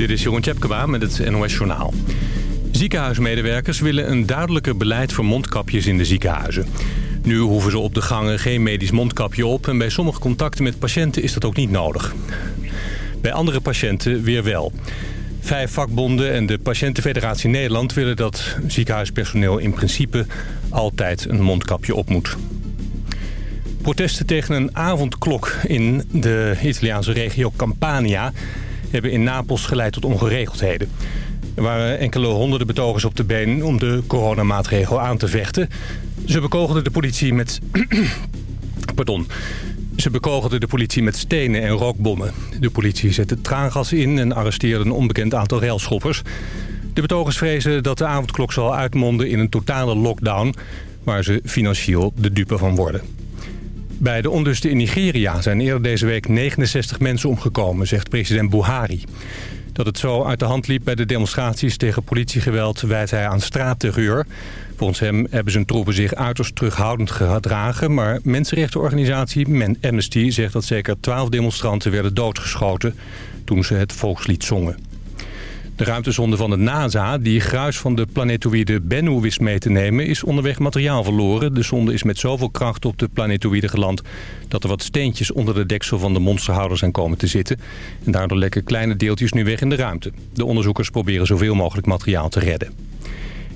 Dit is Jeroen Tjepkema met het NOS Journaal. Ziekenhuismedewerkers willen een duidelijker beleid voor mondkapjes in de ziekenhuizen. Nu hoeven ze op de gangen geen medisch mondkapje op... en bij sommige contacten met patiënten is dat ook niet nodig. Bij andere patiënten weer wel. Vijf vakbonden en de Patiëntenfederatie Nederland willen dat ziekenhuispersoneel in principe altijd een mondkapje op moet. Protesten tegen een avondklok in de Italiaanse regio Campania hebben in Napels geleid tot ongeregeldheden. Er waren enkele honderden betogers op de been om de coronamaatregel aan te vechten. Ze bekogelden de politie met... Pardon. Ze bekogelden de politie met stenen en rookbommen. De politie zette traangas in en arresteerde een onbekend aantal railschoppers. De betogers vrezen dat de avondklok zal uitmonden in een totale lockdown... waar ze financieel de dupe van worden. Bij de onlusten in Nigeria zijn eerder deze week 69 mensen omgekomen, zegt president Buhari. Dat het zo uit de hand liep bij de demonstraties tegen politiegeweld wijt hij aan straatterreur. Volgens hem hebben zijn troepen zich uiterst terughoudend gedragen... maar mensenrechtenorganisatie Amnesty zegt dat zeker 12 demonstranten werden doodgeschoten... toen ze het volkslied zongen. De ruimtezonde van de NASA, die gruis van de planetoïde Bennu wist mee te nemen, is onderweg materiaal verloren. De zonde is met zoveel kracht op de planetoïde geland dat er wat steentjes onder de deksel van de monsterhouder zijn komen te zitten. En daardoor lekken kleine deeltjes nu weg in de ruimte. De onderzoekers proberen zoveel mogelijk materiaal te redden.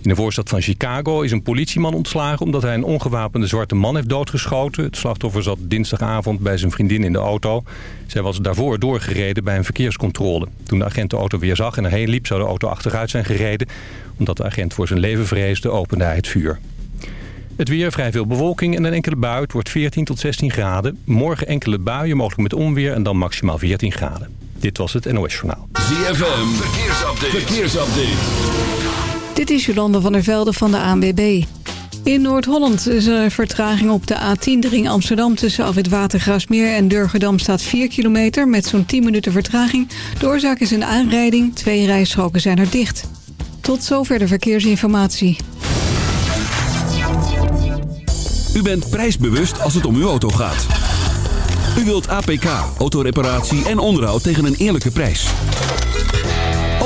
In de voorstad van Chicago is een politieman ontslagen... omdat hij een ongewapende zwarte man heeft doodgeschoten. Het slachtoffer zat dinsdagavond bij zijn vriendin in de auto. Zij was daarvoor doorgereden bij een verkeerscontrole. Toen de agent de auto weer zag en erheen liep... zou de auto achteruit zijn gereden. Omdat de agent voor zijn leven vreesde, opende hij het vuur. Het weer, vrij veel bewolking en een enkele bui. Het wordt 14 tot 16 graden. Morgen enkele buien, mogelijk met onweer en dan maximaal 14 graden. Dit was het NOS Journaal. ZFM, verkeersupdate. verkeersupdate. Dit is Jolande van der Velde van de ANWB. In Noord-Holland is er vertraging op de A10 ring Amsterdam... tussen Afwit Watergraasmeer en Durgedam staat 4 kilometer... met zo'n 10 minuten vertraging. De oorzaak is een aanrijding. Twee rijstroken zijn er dicht. Tot zover de verkeersinformatie. U bent prijsbewust als het om uw auto gaat. U wilt APK, autoreparatie en onderhoud tegen een eerlijke prijs.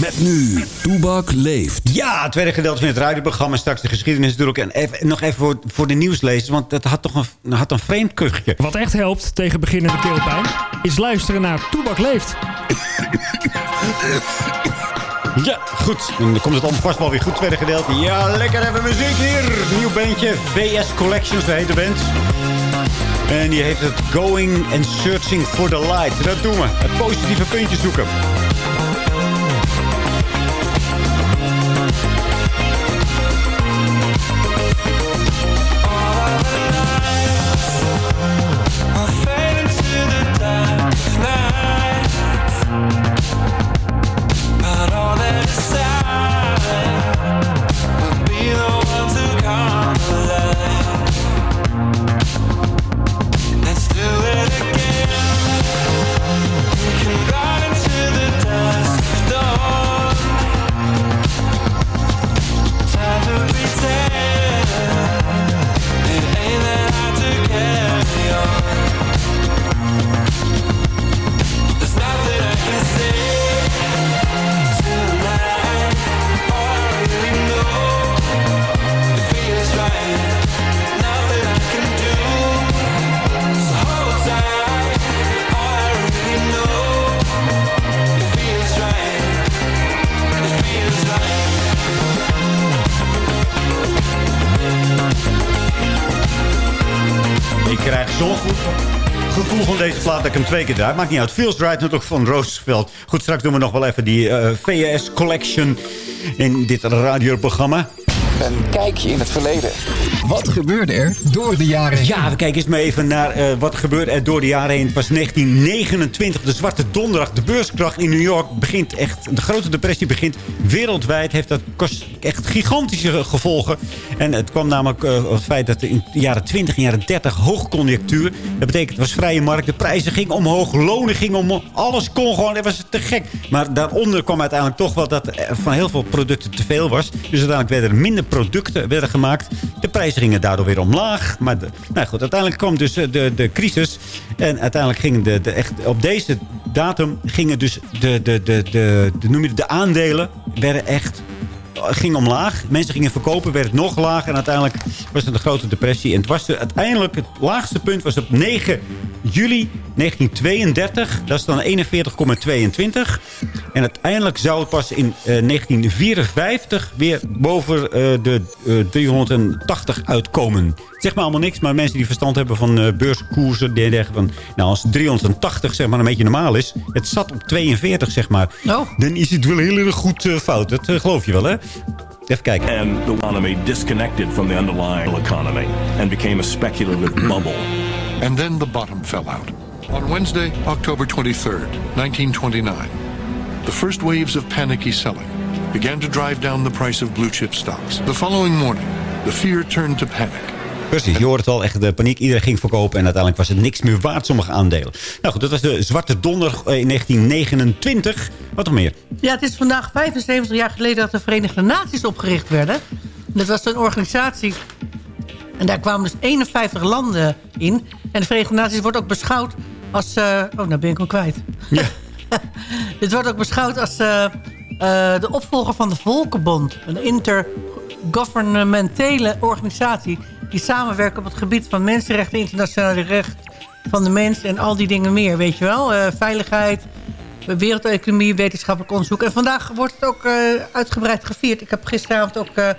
Met nu, Toebak leeft. Ja, het tweede gedeelte van het radioprogramma. Straks de geschiedenis natuurlijk. En even, nog even voor, voor de nieuwslezers. Want dat had toch een, had een vreemd kuchje. Wat echt helpt tegen beginnende keelpijn... is luisteren naar Toebak leeft. Ja, goed. dan komt het allemaal vast wel weer goed, tweede gedeelte. Ja, lekker even muziek hier. Nieuw bandje. VS Collections, de hele band. En die heeft het Going and Searching for the Light. Dat doen we. Het positieve puntje zoeken. Ik hem twee keer draai. Maakt niet uit. Feels Right natuurlijk van Roosevelt. Goed, straks doen we nog wel even die uh, eh, VS Collection in dit radioprogramma. Een kijkje in het verleden. Wat gebeurde er door de jaren heen? Ja, we kijken eens maar even naar uh, wat gebeurde er door de jaren heen. Het was 1929, de Zwarte Donderdag. De beurskracht in New York begint echt... De grote depressie begint wereldwijd. Heeft dat echt gigantische gevolgen. En het kwam namelijk uh, het feit dat in de jaren 20 en jaren 30 hoogconjunctuur. Dat betekent, het was vrije markt. De prijzen gingen omhoog, lonen gingen omhoog. Alles kon gewoon, dat was te gek. Maar daaronder kwam uiteindelijk toch wel dat er van heel veel producten te veel was. Dus uiteindelijk werden er minder producten werden gemaakt. De prijzen gingen daardoor weer omlaag. Maar nou goed, uiteindelijk kwam dus eh, de, de crisis. En uiteindelijk gingen de, de echt, op deze datum gingen dus de, de, de, de, de, noem je de aandelen werden echt ging omlaag. Mensen gingen verkopen, werd het nog lager. En uiteindelijk was het een grote depressie. En het was uiteindelijk, het laagste punt was op 9 juli 1932. Dat is dan 41,22. En uiteindelijk zou het pas in uh, 1954 weer boven uh, de uh, 380 uitkomen. Zeg maar allemaal niks, maar mensen die verstand hebben van uh, beurskoersen... die denken van, nou als 380 zeg maar een beetje normaal is... het zat op 42 zeg maar... Oh. dan is het wel heel erg goed fout. Dat geloof je wel, hè? Even kijken. And the economy disconnected from the underlying economy... and became a speculative bubble. And then the bottom fell out. On Wednesday, October 23rd, 1929, the first waves of panicky selling began to drive down the price of blue chip stocks. The following morning, the fear turned to panic. Precies, je hoort het al, echt de paniek. Iedereen ging verkopen en uiteindelijk was het niks meer waard, sommige aandelen. Nou goed, dat was de Zwarte Donder in 1929. Wat nog meer? Ja, het is vandaag 75 jaar geleden dat de Verenigde Naties opgericht werden. Dat was een organisatie en daar kwamen dus 51 landen in. En de Verenigde Naties wordt ook beschouwd als... Uh, oh, nou ben ik hem kwijt. Ja. Dit wordt ook beschouwd als uh, uh, de opvolger van de Volkenbond. Een intergouvernementele organisatie... die samenwerkt op het gebied van mensenrechten, internationale recht van de mens... en al die dingen meer, weet je wel. veiligheid, wereldeconomie, wetenschappelijk onderzoek. En vandaag wordt het ook uitgebreid gevierd. Ik heb gisteravond ook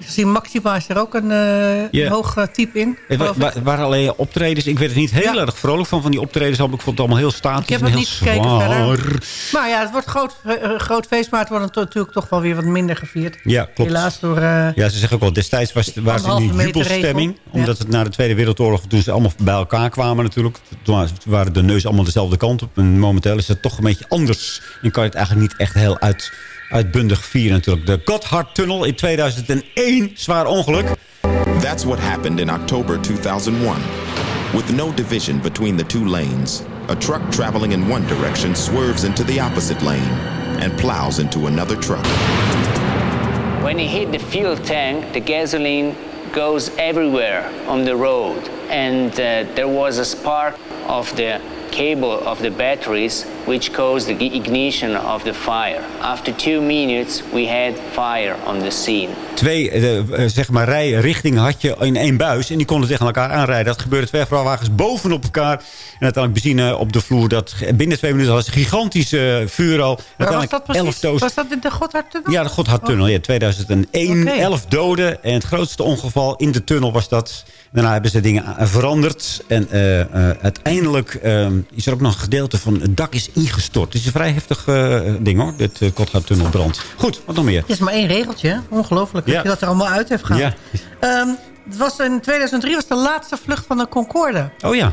gezien Maxima is er ook een, uh, yeah. hoog uh, type in. Het wa waren alleen optredens. Ik werd er niet heel ja. erg vrolijk van, van die optredens. Ik vond het allemaal heel statisch Ik heb het niet zwaar. gekeken verder. Maar ja, het wordt een groot, uh, groot feest. Maar het wordt natuurlijk toch wel weer wat minder gevierd. Ja, klopt. Helaas door... ja, ze zeggen ook al, destijds was, was het een jubelstemming. Omdat het na de Tweede Wereldoorlog, toen ze allemaal bij elkaar kwamen natuurlijk. Toen waren de neus allemaal dezelfde kant op. En momenteel is het toch een beetje anders. En kan je het eigenlijk niet echt heel uit uitbundig vieren natuurlijk. De Gotthardtunnel in 2001, zwaar ongeluk. That's what happened in October 2001. With no division between the two lanes, a truck traveling in one direction swerves into the opposite lane and plows into another truck. When he hit the fuel tank, the gasoline goes everywhere on the road. And uh, there was a spark of the cable of the batteries which caused the ignition of the fire. After two minutes we had fire on the scene. Twee uh, zeg maar rijrichtingen had je in één buis en die konden tegen elkaar aanrijden. Dat gebeurde twee vrachtwagens bovenop elkaar. En uiteindelijk benzine op de vloer. Dat binnen twee minuten was een gigantische uh, vuur al. was dat precies? Was dat in de Gotthardtunnel? Ja, de Gotthardtunnel. Oh. Ja, 2001. Okay. 11 doden. En het grootste ongeval in de tunnel was dat. Daarna hebben ze dingen veranderd. En uh, uh, uiteindelijk uh, is er ook nog een gedeelte van het dak is ingestort. Het is een vrij heftig ding hoor, dit uh, Gotthardtunnelbrand. Goed, wat nog meer? Het is maar één regeltje, ongelooflijk ja. dat je dat er allemaal uit heeft gehaald. Ja. Um, het was in 2003 was de laatste vlucht van de Concorde. Oh ja.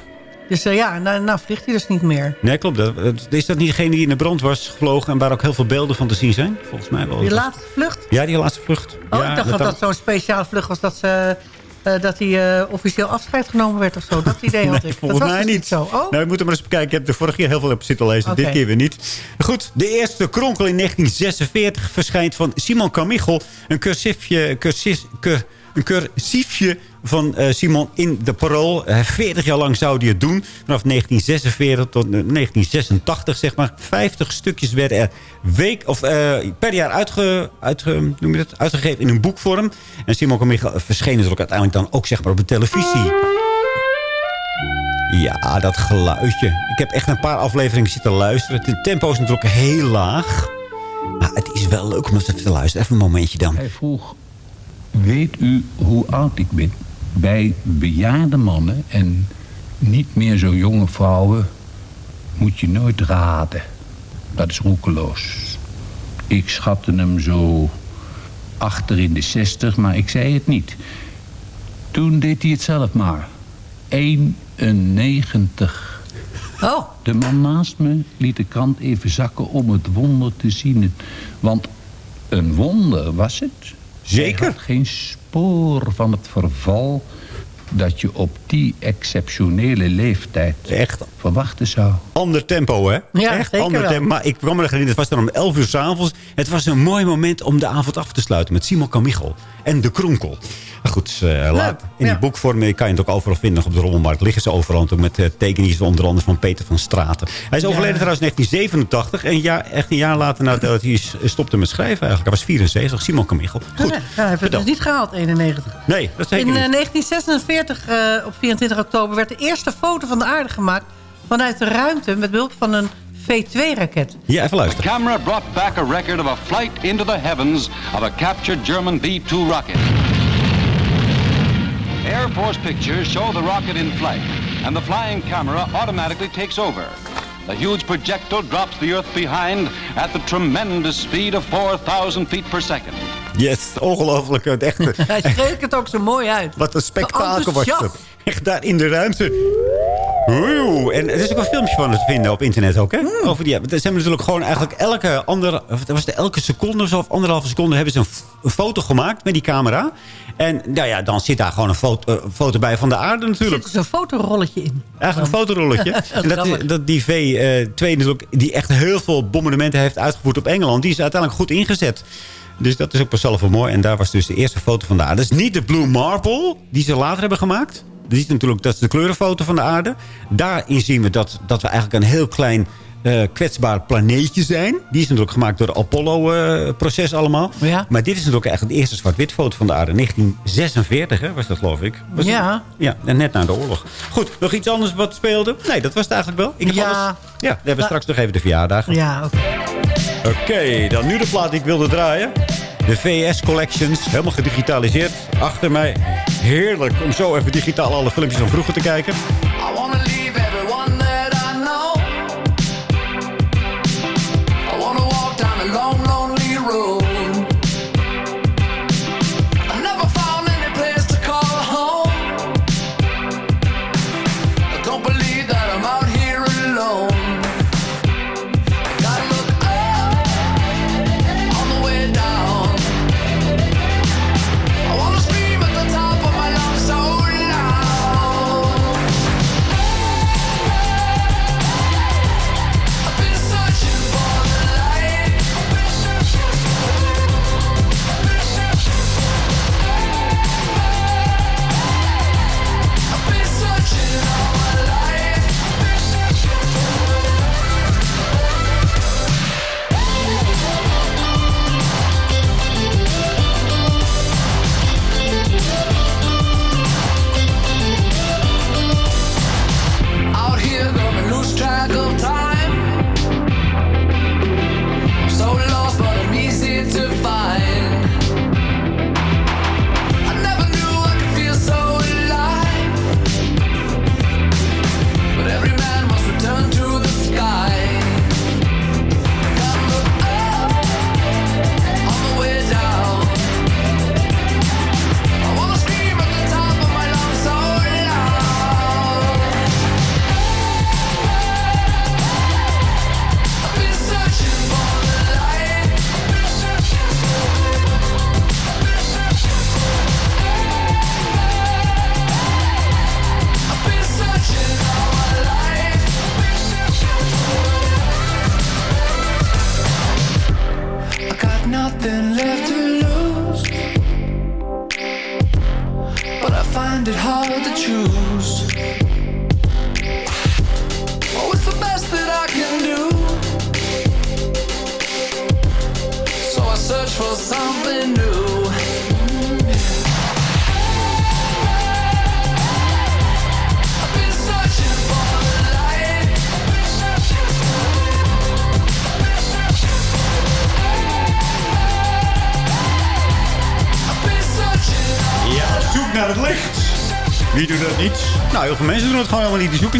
Dus uh, ja, nou, nou, vliegt hij dus niet meer. Nee, klopt. Dat, is dat niet degene die in de brand was gevlogen... en waar ook heel veel beelden van te zien zijn? Volgens mij wel. Die laatste vlucht? Ja, die laatste vlucht. Oh, ja, ik dacht dat dat, dat zo'n speciale vlucht was... dat ze uh, dat hij uh, officieel afscheid genomen werd of zo. Dat idee had nee, ik. Volgens dat mij dus niet. Zo. Oh? Nou, we moeten maar eens bekijken. Ik heb de vorige keer heel veel op zitten lezen. Okay. Dit keer weer niet. Goed, de eerste kronkel in 1946 verschijnt van Simon Camichel. Een cursiefje... Cursief, cur, een cursiefje van uh, Simon in de Parool. Uh, 40 jaar lang zou hij het doen. Vanaf 1946 tot 1986, zeg maar. 50 stukjes werden er week, of, per jaar uitge, noem je uitgegeven in een boekvorm. En Simon Camille verscheen natuurlijk uiteindelijk dan ook zeg maar, op de televisie. Ja, dat geluidje. Ik heb echt een paar afleveringen zitten luisteren. Het tempo is natuurlijk heel laag. Maar het is wel leuk om even te luisteren. Even een momentje dan. Hij vroeg, weet u hoe oud ik ben? Bij bejaarde mannen en niet meer zo jonge vrouwen moet je nooit raden. Dat is roekeloos. Ik schatte hem zo achter in de 60, maar ik zei het niet. Toen deed hij het zelf maar. 91. Oh. De man naast me liet de krant even zakken om het wonder te zien. Want een wonder was het. Zeker. Geen spoor van het verval dat je op die exceptionele leeftijd Echt verwachten zou. ander tempo, hè? Ja, Echt zeker ander wel. tempo. Maar ik kwam me herinneren, het was dan om 11 uur s'avonds. Het was een mooi moment om de avond af te sluiten met Simon Kamichel en De Kronkel. Goed, eh, laat, in die boekvorm kan je het ook overal vinden. Op de rommelmarkt liggen ze overal. Ook met uh, tekeningen onder andere van Peter van Straten. Hij is overleden trouwens in 1987. En ja, echt een jaar later nadat hij stopte met schrijven eigenlijk. Hij was 74, Simon Kamichel. Goed, Ja, hij heeft het dus niet gehaald, 91. nee, dat zeker In eh, niet. 1946, eh, op 24 oktober, werd de eerste foto van de aarde gemaakt... vanuit de ruimte met behulp van een V2-raket. Ja, even luisteren. camera brought back a record of a flight into the heavens of a captured German V-2 rocket. Air Force pictures show the rocket in flight, and the flying camera automatically takes over. The huge projectile drops the Earth behind at the tremendous speed of 4,000 feet per second. Yes, ongelooflijk. Het echte, Hij schreef het ook zo mooi uit. Wat een spektakel was dat. Echt daar in de ruimte. Oeh, en er is ook een filmpje van te vinden op internet ook, hè? Hmm. Over die, ze hebben natuurlijk gewoon eigenlijk elke andere, was het elke seconde of zo, of anderhalve seconde hebben ze een, foto gemaakt met die camera. En nou ja, dan zit daar gewoon een foto, eh, foto bij van de aarde Er natuurlijk. zit zo'n fotorolletje in. Eigenlijk een fotorolletje. en dat, die V2 natuurlijk, die echt heel veel bombardementen heeft uitgevoerd op Engeland, die is uiteindelijk goed ingezet. Dus dat is ook pas wel mooi. En daar was dus de eerste foto van de aarde. Dat is niet de Blue Marble die ze later hebben gemaakt. Dat is natuurlijk dat is de kleurenfoto van de aarde. Daarin zien we dat, dat we eigenlijk een heel klein eh, kwetsbaar planeetje zijn. Die is natuurlijk gemaakt door het Apollo-proces allemaal. Ja. Maar dit is natuurlijk eigenlijk de eerste zwart-wit foto van de aarde. 1946 hè, was dat geloof ik. Was het? Ja. Ja, en net na de oorlog. Goed, nog iets anders wat speelde? Nee, dat was het eigenlijk wel. Ik heb Ja. alles- Ja, we hebben Maar- straks nog even de verjaardag. Ja, oké. Oké, dan nu de plaat die ik wilde draaien. De VS Collections, helemaal gedigitaliseerd. Achter mij, heerlijk om zo even digitaal alle filmpjes van vroeger te kijken. I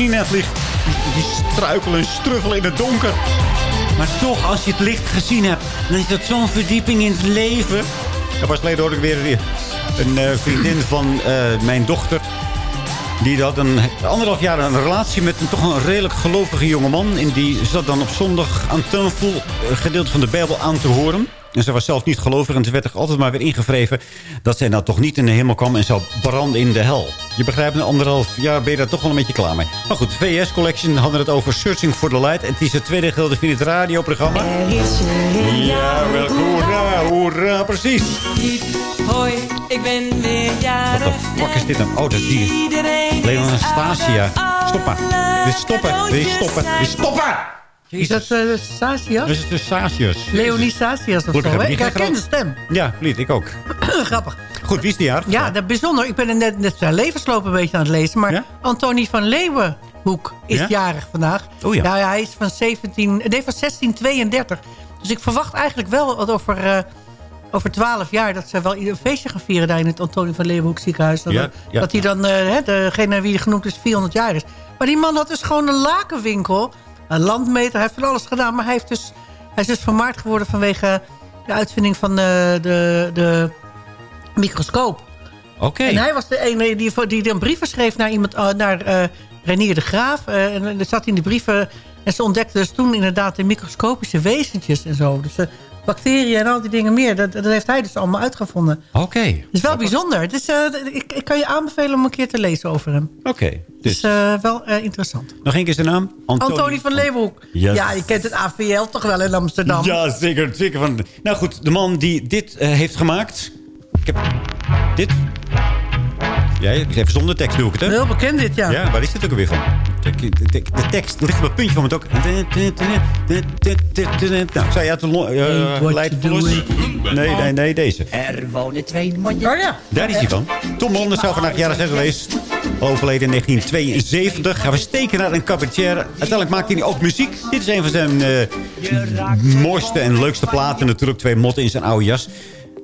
Die het licht. Die, struikelen en struggelen in het donker. Maar toch, als je het licht gezien hebt... dan is dat zo'n verdieping in het leven. Er was geleden hoorde ik weer een eh, vriendin van eh, mijn dochter. Die had een anderhalf jaar een relatie met een toch een redelijk gelovige jongeman. En die zat dan op zondag aan tafel een gedeelte van de Bijbel aan te horen. En ze was zelf niet gelovig en ze werd er altijd maar weer ingevreven... dat zij nou toch niet in de hemel kwam en zou branden in de hel. Je begrijpt, een anderhalf jaar ben je daar toch wel een beetje klaar mee. Maar goed, VS Collection hadden het over Searching for the Light. En het is het tweede gedeelte van het radioprogramma. Ja, wel, hoera, hoera, precies. Hoi, ik ben weer jarig. Wat de fuck is dit dan? Oh, dat is die. Leon Anastasia. Stop maar. Je stoppen? Je stoppen? Je stoppen? Is dat uh, Sasias? Dat is de Sasius. Leonie Sasias of zo, Ik herken de stem. Ja, lied, ik ook. Grappig. Goed, wie is die jaar? Ja, dat bijzonder. Ik ben er net, net zijn levensloop een beetje aan het lezen. Maar Antonie van Leeuwenhoek is Ja? jarig vandaag. Oh ja. Nou ja, hij is van, 17, nee, van 1632. Dus ik verwacht eigenlijk wel dat over, eh, over 12 jaar... dat ze wel een feestje gaan vieren daar in het Antonie van Leeuwenhoek ziekenhuis. Dat, Ja, ja, dat hij dan, eh, degene wie genoemd is, 400 jaar is. Maar die man had dus gewoon een lakenwinkel. Een landmeter, hij heeft van alles gedaan. Maar hij, heeft dus, hij is dus vermaard geworden vanwege de uitvinding van de, de, de microscoop. Oké. En hij was de ene die, die dan brieven schreef naar, iemand, eh, naar eh, Renier de Graaf. Eh, en er zat in die brieven... En ze ontdekte dus toen inderdaad de microscopische wezentjes en zo. Dus eh, bacteriën en al die dingen meer. Dat, dat heeft hij dus allemaal uitgevonden. Oké. Is wel bijzonder. Eh, ik, ik kan je aanbevelen om een keer te lezen over hem. Oké. Dus, is eh, wel eh, interessant. nog één keer zijn naam? Antonie van Leeuwenhoek. Yes. Ja, je kent het AVL toch wel in Amsterdam. Ja, zeker. zeker van, nou goed, de man die dit heeft gemaakt... Ik heb dit. Ja, even zonder tekst doe ik het, hè? Heel bekend dit, ja. Ja, waar is dit ook alweer van? De, tekst ligt op het puntje van het ook. Nou, zou lo- eh, lijst verlossen? Nee, nee, nee, deze. Er wonen twee mondjes. Oh ja. Daar is hij van. Tom Monders zou vandaag jaren zijn geweest. Overleden in 1972. Hij was tekenaar en cabaretier. Uiteindelijk maakte hij ook muziek. Dit is een van zijn eh, mooiste en leukste platen. Natuurlijk twee motten in zijn oude jas.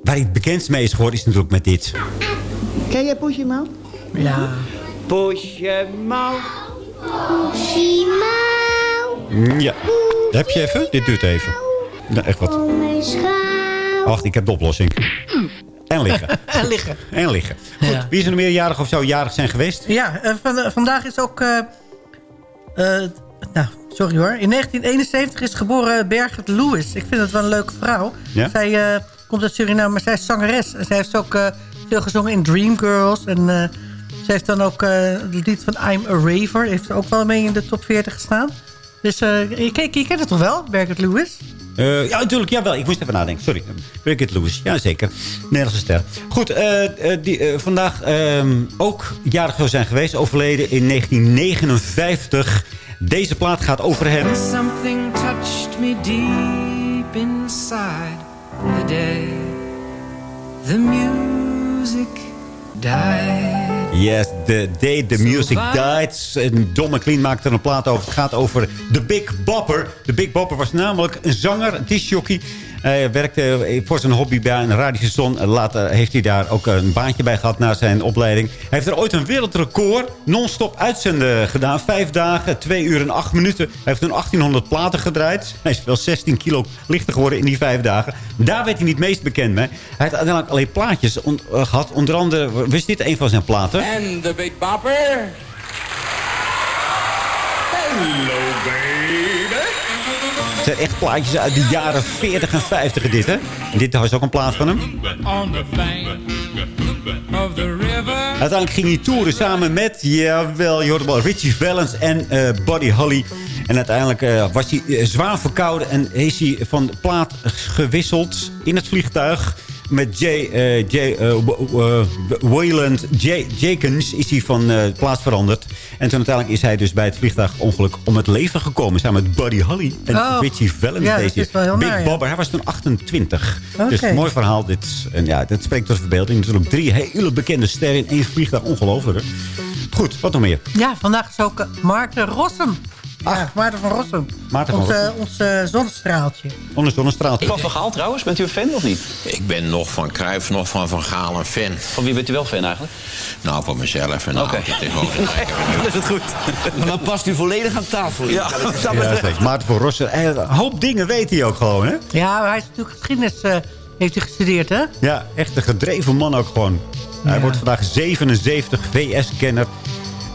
Waar hij het bekendst mee is geworden is natuurlijk met dit. Ken jij Poesje Mouw? Ja. Poesje Mouw. Ja. Heb je even? Dit duurt even. Nou, echt wat. Wacht, ik heb de oplossing. En liggen. En liggen. En liggen. Goed, Ja. wie is er nog meer jarig of zou jarig zijn geweest? Ja, eh, van, eh, vandaag is ook... eh, eh, nou, sorry hoor. In 1971 is geboren Berget Lewis. Ik vind het wel een leuke vrouw. Ja? Zij eh, komt uit Suriname, maar zij is zangeres. En zij heeft ook eh, veel gezongen in Dreamgirls. En eh, zij heeft dan ook eh, het lied van I'm a Raver. Heeft ze ook wel mee in de top 40 gestaan. Dus eh, je, ken- je kent het toch wel, Berget Lewis? Eh, ja, natuurlijk. Jawel. Ik moest even nadenken. Sorry. Brigitte Lewis. Ja, zeker. Nederlandse ster. Goed. eh, eh, die, vandaag ehm, ook jarig zou zijn geweest. Overleden in 1959. Deze plaat gaat over hem. Something touched me deep inside the day the music died. Yes, the day the music died. En Don McLean maakte er een plaat over. Het gaat over de Big Bopper. De Big Bopper was namelijk een zanger, een discjockey. Hij werkte voor zijn hobby bij een radiostation. Later heeft hij daar ook een baantje bij gehad na zijn opleiding. Hij heeft er ooit een wereldrecord non-stop uitzenden gedaan. Vijf dagen, twee uur en acht minuten. Hij heeft toen 1800 platen gedraaid. Hij is wel 16 kilo lichter geworden in die vijf dagen. Daar werd hij niet meest bekend mee. Hij heeft uiteindelijk alleen plaatjes eh, gehad. Onder andere, wist dit een van zijn platen? And the Big Bopper. Hello. Zijn echt plaatjes uit de jaren 40 en 50 dit, hè? En dit was ook een plaat van hem. Uiteindelijk ging hij toeren samen met, jawel, je hoort wel, Richie Valens en eh, Buddy Holly. En uiteindelijk eh, was hij eh, zwaar verkouden en is hij van plaat gewisseld in het vliegtuig. Met Jay, eh, Jay eh, W- Wayland J Jakens is hij van eh, plaats veranderd. En toen uiteindelijk is hij dus bij het vliegtuigongeluk om het leven gekomen. Samen met Buddy Holly en Oh. Richie Valens. Ja, dat deze is wel heel Big naar, ja. Bobber. Hij was toen 28. Dus mooi verhaal. Dit, en ja, dat spreekt tot verbeelding. Natuurlijk drie hele bekende sterren in één vliegtuig. Ongelooflijk. Goed, wat nog meer? Ja, vandaag is ook eh, Maarten Rossum. Ja, Maarten van Rossum. Maarten van ons, eh, Rossum. ons eh, zonnestraaltje. Onder zonnestraal. Van Van Gaal trouwens, bent u een fan of niet? Ik ben nog van Cruijff, nog van Van Gaal een fan. Van wie bent u wel fan eigenlijk? Nou, van mezelf en Oké. okay. tegenover. Dan is het goed. Maar dan past u volledig aan tafel. Ja, Ja, zeker. Maarten van Rossum. eh, Een hoop dingen weet hij ook gewoon, hè? Ja, maar hij is natuurlijk geschiedenis... eh, heeft hij gestudeerd, hè? Ja, echt een gedreven man ook gewoon. Hij wordt vandaag 77, VS-kenner.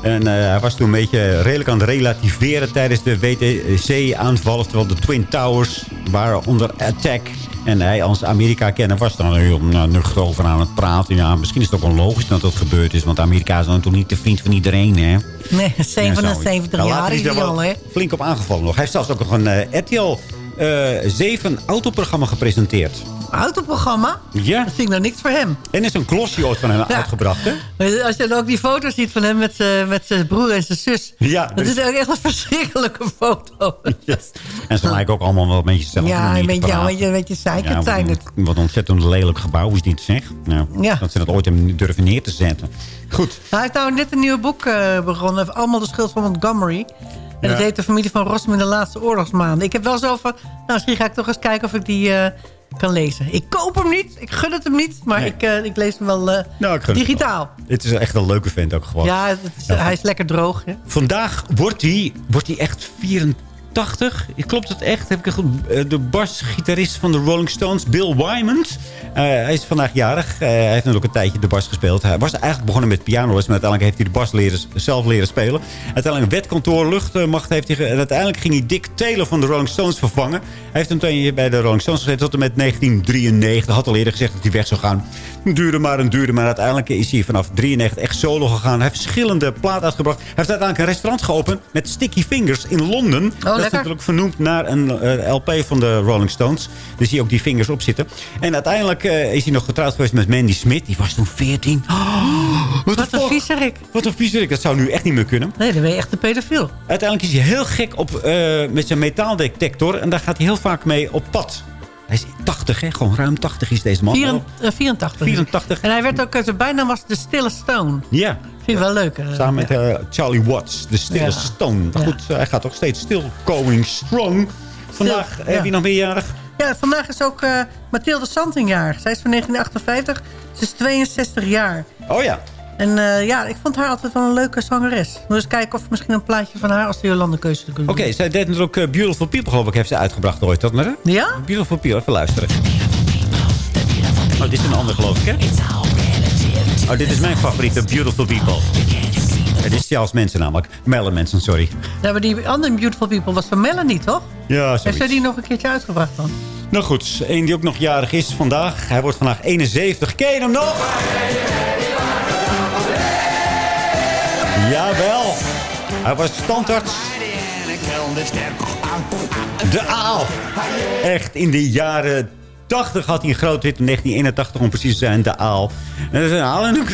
En eh, hij was toen een beetje redelijk aan het relativeren tijdens de WTC-aanvallen. Terwijl de Twin Towers waren onder attack. En hij als Amerika-kenner was dan heel nou, nuchter over aan het praten. Ja, misschien is het ook wel logisch dat dat gebeurd is. Want Amerika is dan natuurlijk niet de vriend van iedereen, hè? Nee, 77 Ja, jaar is hij al, hè? Flink op aangevallen nog. Hij heeft zelfs ook nog een RTL eh 7 autoprogramma gepresenteerd. Autoprogramma? Ja. Dat vind ik nou niks voor hem. En is een glossy ooit van hem uitgebracht, hè? Als je dan ook die foto ziet van hem met zijn met zijn broer en zijn zus. Ja, Dat dus- is ook echt een verschrikkelijke foto. Yes. En ze lijken ook allemaal wel een beetje zelf. Ja, een beetje, ja, een beetje, zijn het. Wat een ontzettend lelijk gebouw is dit, zeg. Nou, Ja. Dat ze dat ooit hebben durven neer te zetten. Goed. Hij heeft nou net een nieuw boek eh, begonnen. Allemaal de schuld van Montgomery. En dat Ja. heet de familie van Rossum in de laatste oorlogsmaanden. Ik heb wel zo van... Nou, misschien ga ik toch eens kijken of ik die eh, kan lezen. Ik koop hem niet. Ik gun het hem niet. Maar Nee. ik, eh, ik lees hem wel eh, Nou, ik gun het digitaal. Het is echt een leuke vent ook gewoon. Ja, hij is lekker droog. Hè? Vandaag wordt hij wordt hij echt 84. Klopt het echt? Heb ik? Eh, de basgitarist van de Rolling Stones, Bill Wyman. Eh, hij is vandaag jarig. Eh, hij heeft natuurlijk een tijdje de bas gespeeld. Hij was eigenlijk begonnen met pianoles, maar uiteindelijk heeft hij de bas leren, zelf leren spelen. Uiteindelijk een wetkantoor, luchtmacht heeft hij... En uiteindelijk ging hij Dick Taylor van de Rolling Stones vervangen. Hij heeft hem toen bij de Rolling Stones gezeten tot en met 1993. Had al eerder gezegd dat hij weg zou gaan. Duurde maar en duurde maar. Uiteindelijk is hij vanaf 93 echt solo gegaan. Hij heeft verschillende platen uitgebracht. Hij heeft uiteindelijk een restaurant geopend met Sticky Fingers in Londen. Dat is lekker. natuurlijk vernoemd naar een eh, LP van de Rolling Stones. Dus zie je ook die vingers op zitten. En uiteindelijk eh, is hij nog getrouwd geweest met Mandy Smith. Die was toen 14. Wat een viezerik. Wat een viezerik. Dat zou nu echt niet meer kunnen. Nee, dan ben je echt een pedofiel. Uiteindelijk is hij heel gek op, eh, met zijn metaaldetector. En daar gaat hij heel vaak mee op pad. Hij is 80, hè? Gewoon ruim 80 is deze man. Vieren- eh, 84. 84. En hij werd ook, eh, zijn bijnaam was de Stille Stone. Ja. Vind ik wel leuk. eh. Samen met eh, Charlie Watts, de stille Ja. stone. Maar goed, eh, hij gaat ook steeds still going strong. Vandaag Stil, heb ja. je nog meerjarig. Ja, vandaag is ook eh, Mathilde Santing jarig. Zij is van 1958. Ze is 62 jaar. Oh ja. En eh, ja, ik vond haar altijd wel een leuke zangeres. Moet eens kijken of we misschien een plaatje van haar als de Jolande keuze kunnen Oké, doen. zij deed natuurlijk ook Beautiful People, geloof ik, heeft ze uitgebracht ooit. Dat maar, hè? Ja? Beautiful People, even luisteren. Oh, dit is een ander, geloof ik, hè? Oh, dit is mijn favoriete, Beautiful People. Ja, dit is Charles Mensen namelijk. Melon Mensen, sorry. Ja, maar die andere Beautiful People was van Melanie, toch? Ja, Heeft zij die nog een keertje uitgebracht dan? Nou goed, één die ook nog jarig is vandaag. Hij wordt vandaag 71. Ken je hem nog? Jawel. Hij was standaard. De aal. Echt, in de jaren 80 had hij een groot hit. In 1981 om precies te zijn, de aal. En dat is een aal en een op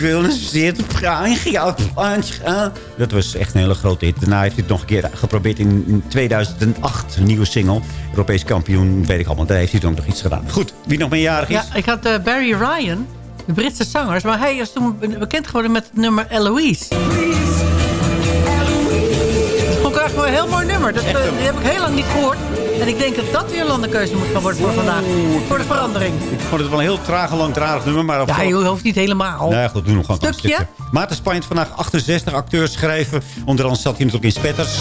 gaan. Dat was echt een hele grote hit. Daarna heeft hij het nog een keer geprobeerd in in 2008. Een nieuwe single. Europees kampioen, weet ik allemaal. Daar heeft hij toen nog iets gedaan. Goed, wie nog meerjarig is? Ja, ik had eh, Barry Ryan, de Britse zanger. Maar hij is toen be- bekend geworden met het nummer Eloise. Wel een heel mooi nummer. Dat, eh, die heb ik heel lang niet gehoord. En ik denk dat dat de Jolande keuze moet gaan worden voor vandaag. Voor de verandering. Ik vond het wel een heel traag en langdradig nummer. Maar Ja, je hoeft niet helemaal. Nou ja, goed, doen we gewoon een Stukje? Maarten Spijnt vandaag 68 acteurs schrijven. Onder andere zat hij natuurlijk in Spetters.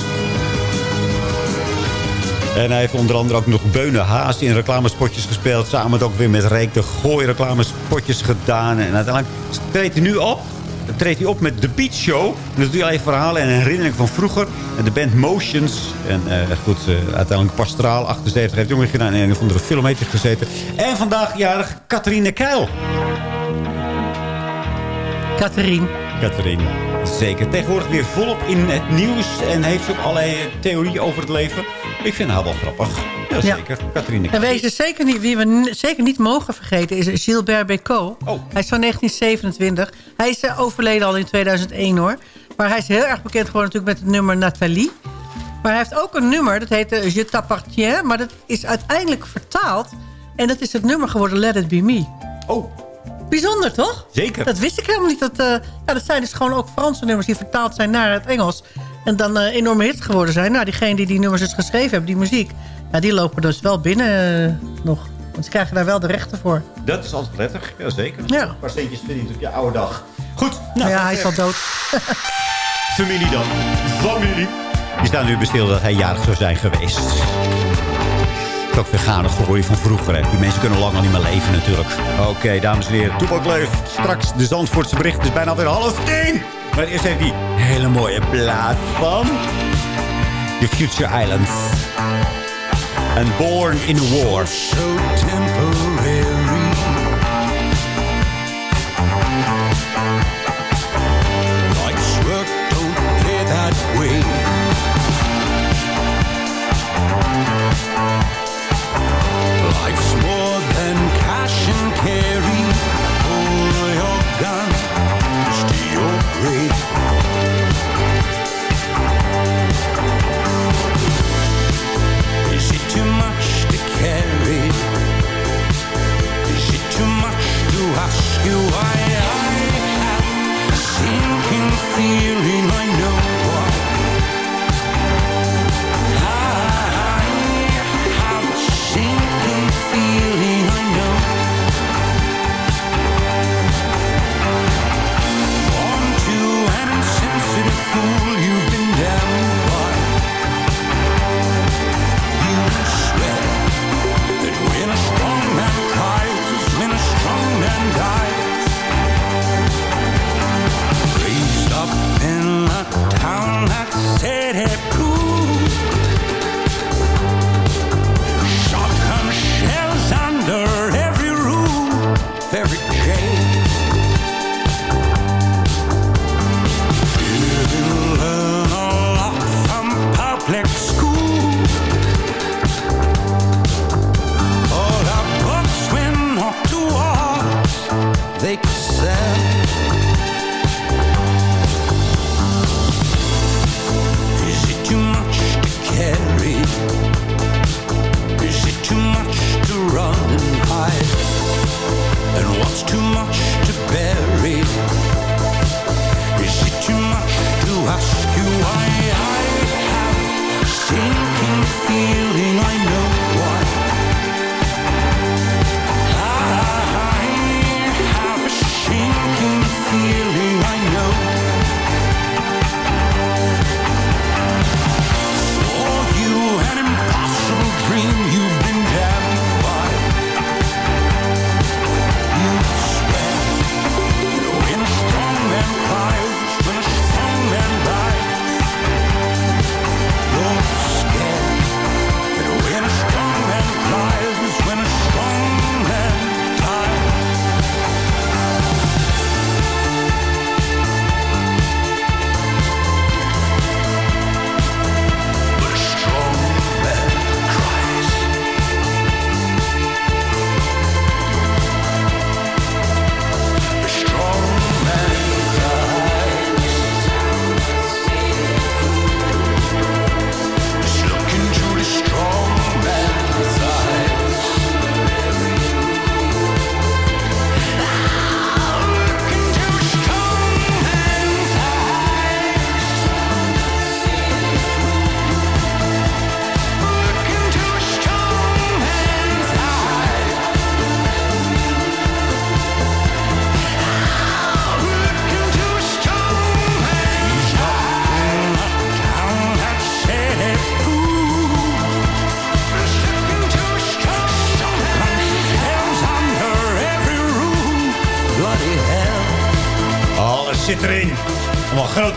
En hij heeft onder andere ook nog Beune Haas in reclamespotjes gespeeld. Samen ook weer met Reek de Gooi reclamespotjes gedaan. En uiteindelijk treedt hij nu op. Treedt hij op met The Beach Show. En dat doet hij alleen verhalen en herinneringen van vroeger. En de band Motions. En eh, goed, eh, uiteindelijk Pastoraal 78 heeft weer gedaan. En in een of andere film heeft hij gezeten. En vandaag jarig Catharine Keil. Catherine. Catherine. Zeker. Tegenwoordig weer volop in het nieuws. En heeft ook allerlei theorieën over het leven. Ik vind haar wel grappig. Ja, Ja. zeker. Catherine. En wees er zeker niet, wie we zeker niet mogen vergeten is Gilbert Bécaud. Oh. Hij is van 1927. Hij is eh, overleden al in 2001 hoor. Maar hij is heel erg bekend geworden natuurlijk met het nummer Nathalie. Maar hij heeft ook een nummer, dat heet eh, Je t'appartiens. Maar dat is uiteindelijk vertaald. En dat is het nummer geworden Let It Be Me. Oh. Bijzonder toch? Zeker. Dat wist ik helemaal niet. Dat, eh, ja, dat zijn dus gewoon ook Franse nummers die vertaald zijn naar het Engels. En dan eh, enorme hits geworden zijn. Nou, diegenen die die nummers dus geschreven hebben, die muziek... Ja, die lopen dus wel binnen eh, nog. Want ze krijgen daar wel de rechten voor. Dat is altijd prettig. Ja, zeker. Ja. Een paar centjes verdiend op je oude dag. Goed. Nou, ja, hij is al dood. Familie dan. Familie. Die staan nu bestil dat hij jarig zou zijn geweest. echt ook veganen gooien van vroeger. Hè. Die mensen kunnen lang al niet meer leven natuurlijk. Oké, dames en heren. Toepak leeft. Straks de Zandvoortse bericht. Het is bijna weer half tien. Maar eerst even die hele mooie plaat van... The Future Islands. And Born in War.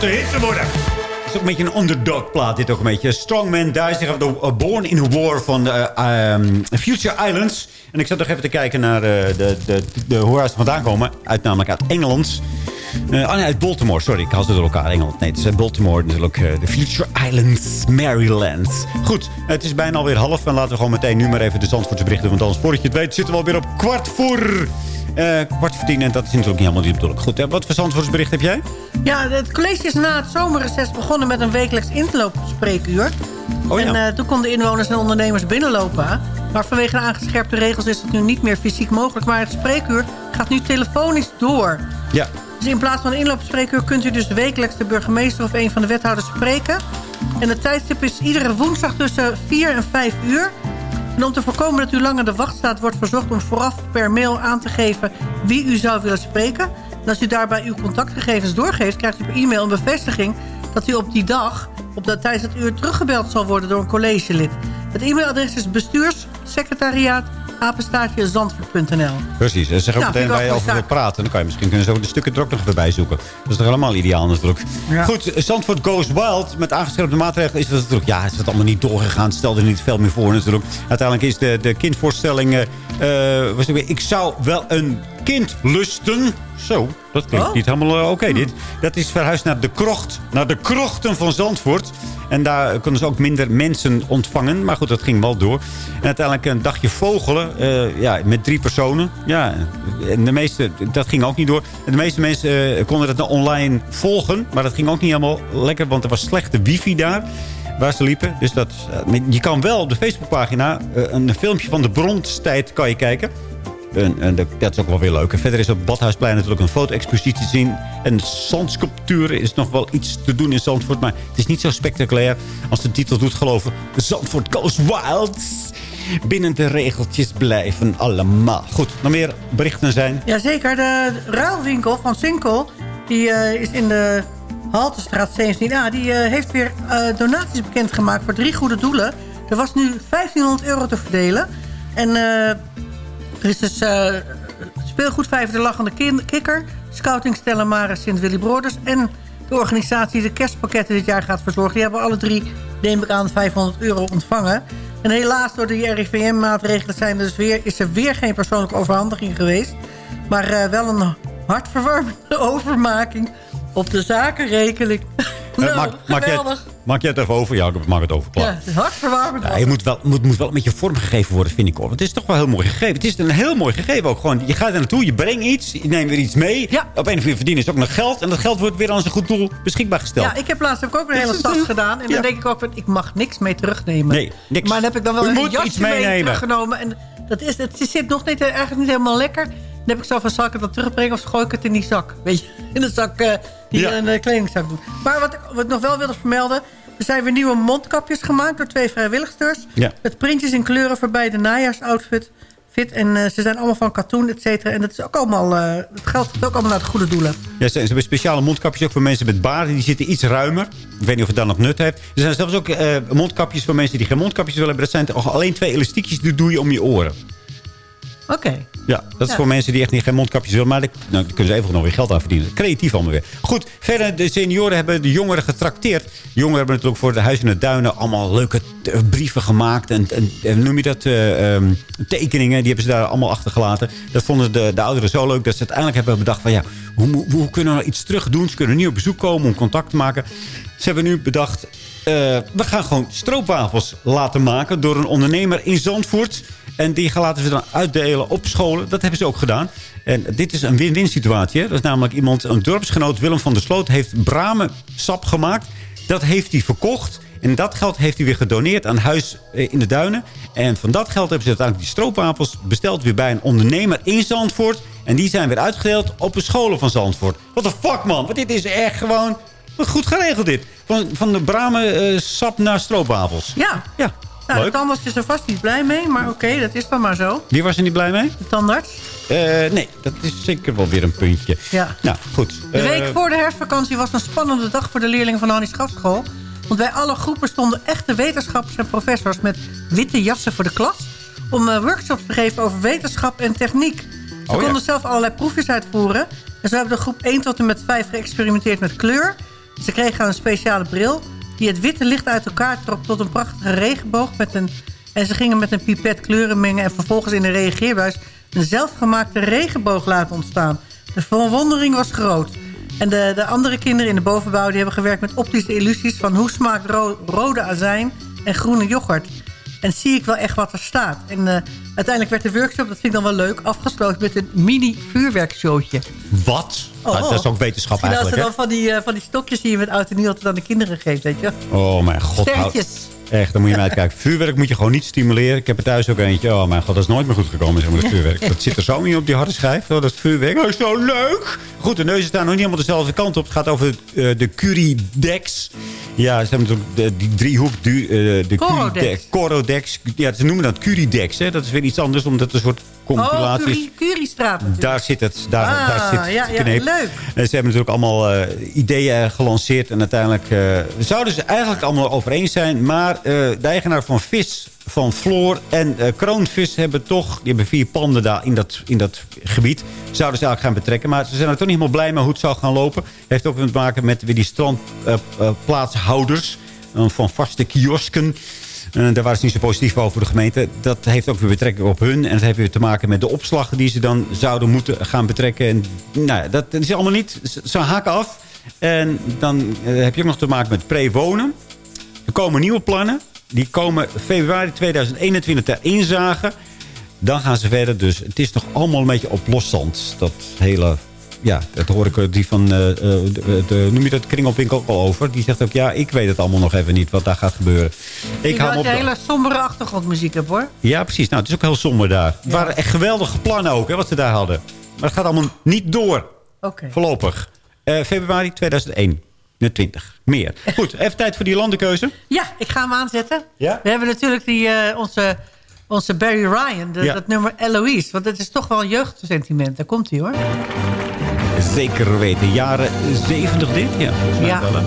Grote worden. Het is ook een beetje een underdog plaat dit ook een beetje. Strongman zich de uh, Born in War van eh, um, Future Islands. En ik zat nog even te kijken naar eh, de, de, de, hoe ze vandaan komen. Uit, namelijk uit Engeland. Eh oh nee, uit Baltimore, sorry. Ik had het door elkaar. Engeland. Nee, het is uit Baltimore natuurlijk. eh, de Future Islands, Maryland. Goed, het is bijna alweer half. En laten we gewoon meteen nu maar even de Zandvoortse berichten. Want anders, voordat je het weet, zitten we alweer op kwart voor... eh, kwart voor tien. En dat is natuurlijk niet helemaal niet bedoeld. Goed, hè, wat voor Zandvoortse bericht heb jij? Ja, het college is na het zomerreces begonnen met een wekelijks inloopspreekuur. Oh ja. En eh, toen konden inwoners en ondernemers binnenlopen. Maar vanwege de aangescherpte regels is het nu niet meer fysiek mogelijk. Maar het spreekuur gaat nu telefonisch door. Ja. Dus in plaats van een inloopspreekuur kunt u dus wekelijks de burgemeester of een van de wethouders spreken. En het tijdstip is iedere woensdag tussen 4 en 5 uur. En om te voorkomen dat u langer de wacht staat... wordt verzocht om vooraf per mail aan te geven wie u zou willen spreken. En als u daarbij uw contactgegevens doorgeeft... krijgt u per e-mail een bevestiging dat u op die dag... op dat tijdens het uur teruggebeld zal worden door een collegelid. Het e-mailadres is bestuurssecretariaat apenstaartje zandvoort.nl. Precies. En zeg ook Ja, meteen waar je over wil praten. Dan kan je misschien kunnen zo de stukken er ook nog even bij zoeken. Dat is toch helemaal ideaal natuurlijk. Goed, Zandvoort Goes Wild. Met aangescherpte maatregelen is dat natuurlijk... Ja, het is het allemaal niet doorgegaan. Stel er niet veel meer voor natuurlijk. Uiteindelijk is de, de kindvoorstelling... eh, was het weer, ik zou wel een kind lusten. Zo, dat klinkt Oh. niet helemaal eh, oké dit. Dat is verhuisd naar de krocht. Naar de krochten van Zandvoort. En daar konden ze ook minder mensen ontvangen. Maar goed, dat ging wel door. En uiteindelijk een dagje vogelen. eh, ja, met drie personen. Ja, en de meeste, dat ging ook niet door. En de meeste mensen konden het nou online volgen. Maar dat ging ook niet helemaal lekker. Want er was slechte wifi daar. Waar ze liepen. Dus dat, eh, je kan wel op de Facebookpagina eh, een filmpje van de bronstijd kan je kijken. En, en dat- dat is ook wel weer leuk. Verder is op Badhuisplein natuurlijk een foto-expositie te zien. En zandsculpturen is nog wel iets te doen in Zandvoort. Maar het is niet zo spectaculair als de titel doet geloven. Zandvoort goes wild. Binnen de regeltjes blijven allemaal. Goed, nog meer berichten zijn. Jazeker, de ruilwinkel van Sinkel... die eh, is in de Haltestraat 17a... die eh, heeft weer eh, donaties bekendgemaakt voor drie goede doelen. Er was nu 1500 euro te verdelen. En eh, er is dus speelgoed Vijf de Lachende Kikker... Scouting Stella Sint Willy Broders... en de organisatie die de kerstpakketten dit jaar gaat verzorgen. Die hebben alle drie, neem ik aan, 500 euro ontvangen. En helaas door de RIVM-maatregelen zijn er dus weer, is er weer geen persoonlijke overhandiging geweest. Maar wel een hartverwarmende overmaking op de zakenrekening. nou, Eh, maak, maak, jij, geweldig. het- maak het even over? Ja, ik maak het over. Klaar. Ja, het is hartverwarmend. Ja, je moet wel, moet, moet wel een beetje vormgegeven worden, vind ik hoor. Want het is toch wel heel mooi gegeven. Het is een heel mooi gegeven ook. Gewoon, je gaat er naartoe, je brengt iets, je neemt weer iets mee. Op een of andere manier verdienen ze ook nog geld. En dat geld wordt weer aan zijn goed doel beschikbaar gesteld. Ja, ik heb laatst heb ik ook een hele stad eh, gedaan. En ja. dan denk ik ook, van, ik mag niks mee terugnemen. Nee, niks. Maar dan heb ik dan wel U een jasje iets mee meenemen. teruggenomen. En dat is, het zit nog niet, eigenlijk niet helemaal lekker. Dan heb ik zo van, zal ik het dan terugbrengen of gooi ik het in die zak? Weet je, in de zak eh, die Ja. je in de kledingzak doet. Maar wat ik, wat ik nog wel wilde vermelden... Er zijn weer nieuwe mondkapjes gemaakt door twee vrijwilligsters. Ja. Met printjes in kleuren voorbij de najaarsoutfit. Fit. En eh, ze zijn allemaal van katoen, et cetera. En dat is ook allemaal, eh het geld gaat ook allemaal naar de goede doelen. Ja, ze, ze hebben speciale mondkapjes ook voor mensen met baarden. Die zitten iets ruimer. Ik weet niet of het dan nog nut heeft. Er zijn zelfs ook eh, mondkapjes voor mensen die geen mondkapjes willen hebben. Dat zijn toch alleen twee elastiekjes die doe je om je oren. Oké. Ja, dat is Ja. voor mensen die echt niet geen mondkapjes willen. Maar daar nou, daar kunnen ze even nog weer geld aan verdienen. Creatief allemaal weer. Goed, verder, de senioren hebben de jongeren getrakteerd. De jongeren hebben natuurlijk voor de Huis in de Duinen... allemaal leuke eh, brieven gemaakt. En, en, en noem je dat? eh, ehm, tekeningen, die hebben ze daar allemaal achtergelaten. Dat vonden de, de ouderen zo leuk dat ze uiteindelijk hebben bedacht... van ja, hoe, hoe, kunnen we nou iets terug doen? Ze kunnen nu op bezoek komen om contact te maken. Ze hebben nu bedacht... eh, we gaan gewoon stroopwafels laten maken door een ondernemer in Zandvoort... En die laten ze dan uitdelen op scholen. Dat hebben ze ook gedaan. En dit is een win-win situatie. hè. Dat is namelijk iemand, een dorpsgenoot, Willem van der Sloot... heeft bramensap gemaakt. Dat heeft hij verkocht. En dat geld heeft hij weer gedoneerd aan Huis eh, in de Duinen. En van dat geld hebben ze uiteindelijk die stroopwafels besteld... weer bij een ondernemer in Zandvoort. En die zijn weer uitgedeeld op de scholen van Zandvoort. Wat een fuck, man. Want dit is echt gewoon... wat Goed geregeld dit. Van, van de bramensap naar stroopwafels. Ja. Ja, Nou, de tandarts is er vast niet blij mee, maar oké, dat is dan maar zo. Wie was er niet blij mee? De tandarts. Eh, nee, dat is zeker wel weer een puntje. Ja. Nou, goed. De Eh, week voor de herfstvakantie was een spannende dag voor de leerlingen van de Hannie Schafschool. Want bij alle groepen stonden echte wetenschappers en professors met witte jassen voor de klas. Om eh, workshops te geven over wetenschap en techniek. Ze Oh, ja. konden zelf allerlei proefjes uitvoeren. En zo hebben de groep 1 tot en met 5 geëxperimenteerd met kleur. Ze kregen een speciale bril die het witte licht uit elkaar trok tot een prachtige regenboog. Met een, en ze gingen met een pipet kleuren mengen en vervolgens in de reageerbuis een zelfgemaakte regenboog laten ontstaan. De verwondering was groot. En de, de andere kinderen in de bovenbouw die hebben gewerkt met optische illusies van hoe smaakt ro- rode azijn en groene yoghurt. En zie ik wel echt wat er staat. En eh, uiteindelijk werd de workshop, dat vind ik dan wel leuk, afgesloten met een mini vuurwerkshowtje. Wat? Oh, Nou, dat is ook wetenschap Misschien als eigenlijk, ze hè? dan van die, eh, van die stokjes die je met oud en nieuw altijd aan de kinderen geeft, weet je. Oh mijn god. hou- Sterretjes. Echt, dan moet je naar uitkijken. Vuurwerk moet je gewoon niet stimuleren. Ik heb er thuis ook eentje. Oh mijn god, dat is nooit meer goed gekomen, zeg maar, dat vuurwerk. Dat zit er zo in op die harde schijf. Oh, dat vuurwerk. Dat is zo leuk. Goed, de neuzen staan nog niet helemaal dezelfde kant op. Het gaat over eh, de Curidex. Ja, ze hebben natuurlijk de, die driehoek. du- eh, de Corodex. Corodex. Ja, ze noemen dat Curidex. Hè. Dat is weer iets anders, omdat het een soort Oh, Curie, Curiestraat natuurlijk. Daar zit het. Daar, Ah, daar zit ja, het ja, kneep. leuk. En ze hebben natuurlijk allemaal eh, ideeën gelanceerd. En uiteindelijk eh, zouden ze eigenlijk allemaal over eens zijn. Maar eh, de eigenaar van Vis, van Floor en Kroonvis hebben toch... Die hebben vier panden daar in dat, in dat gebied. Zouden ze eigenlijk gaan betrekken. Maar ze zijn er toch niet helemaal blij mee hoe het zou gaan lopen. Heeft ook te maken met weer die strandplaatshouders. van vaste kiosken. Eh, daar waren ze niet zo positief over de gemeente. Dat heeft ook weer betrekking op hun. En dat heeft weer te maken met de opslag die ze dan zouden moeten gaan betrekken. En, nou, dat is allemaal niet. Ze- Ze haken af. En dan eh, heb je ook nog te maken met pre-wonen. Er komen nieuwe plannen. Die komen februari 2021 ter inzage. Dan gaan ze verder. Dus het is nog allemaal een beetje op loszand. Dat hele... Ja, dat hoor ik eh, die van, eh, eh, de, noem je dat kringopwinkel ook al over. Die zegt ook, ja, ik weet het allemaal nog even niet wat daar gaat gebeuren. Ik hou dat je hele sombere achtergrondmuziek hebt, hoor. ja, precies. Nou, het is ook heel somber daar. Het waren echt geweldige plannen ook, hè, wat ze daar hadden. Maar het gaat allemaal niet door. Oké. Voorlopig. Februari 2021. Meer. Goed, even tijd voor die landenkeuze. Ja, ik ga hem aanzetten. Ja? We hebben natuurlijk die, onze, onze Barry Ryan, de- Ja. dat nummer Eloise. Want het is toch wel een jeugdsentiment. Daar komt hij, hoor. Zeker weten. Jaren 70 dit? Ja, volgens mij Ja. wel, hè?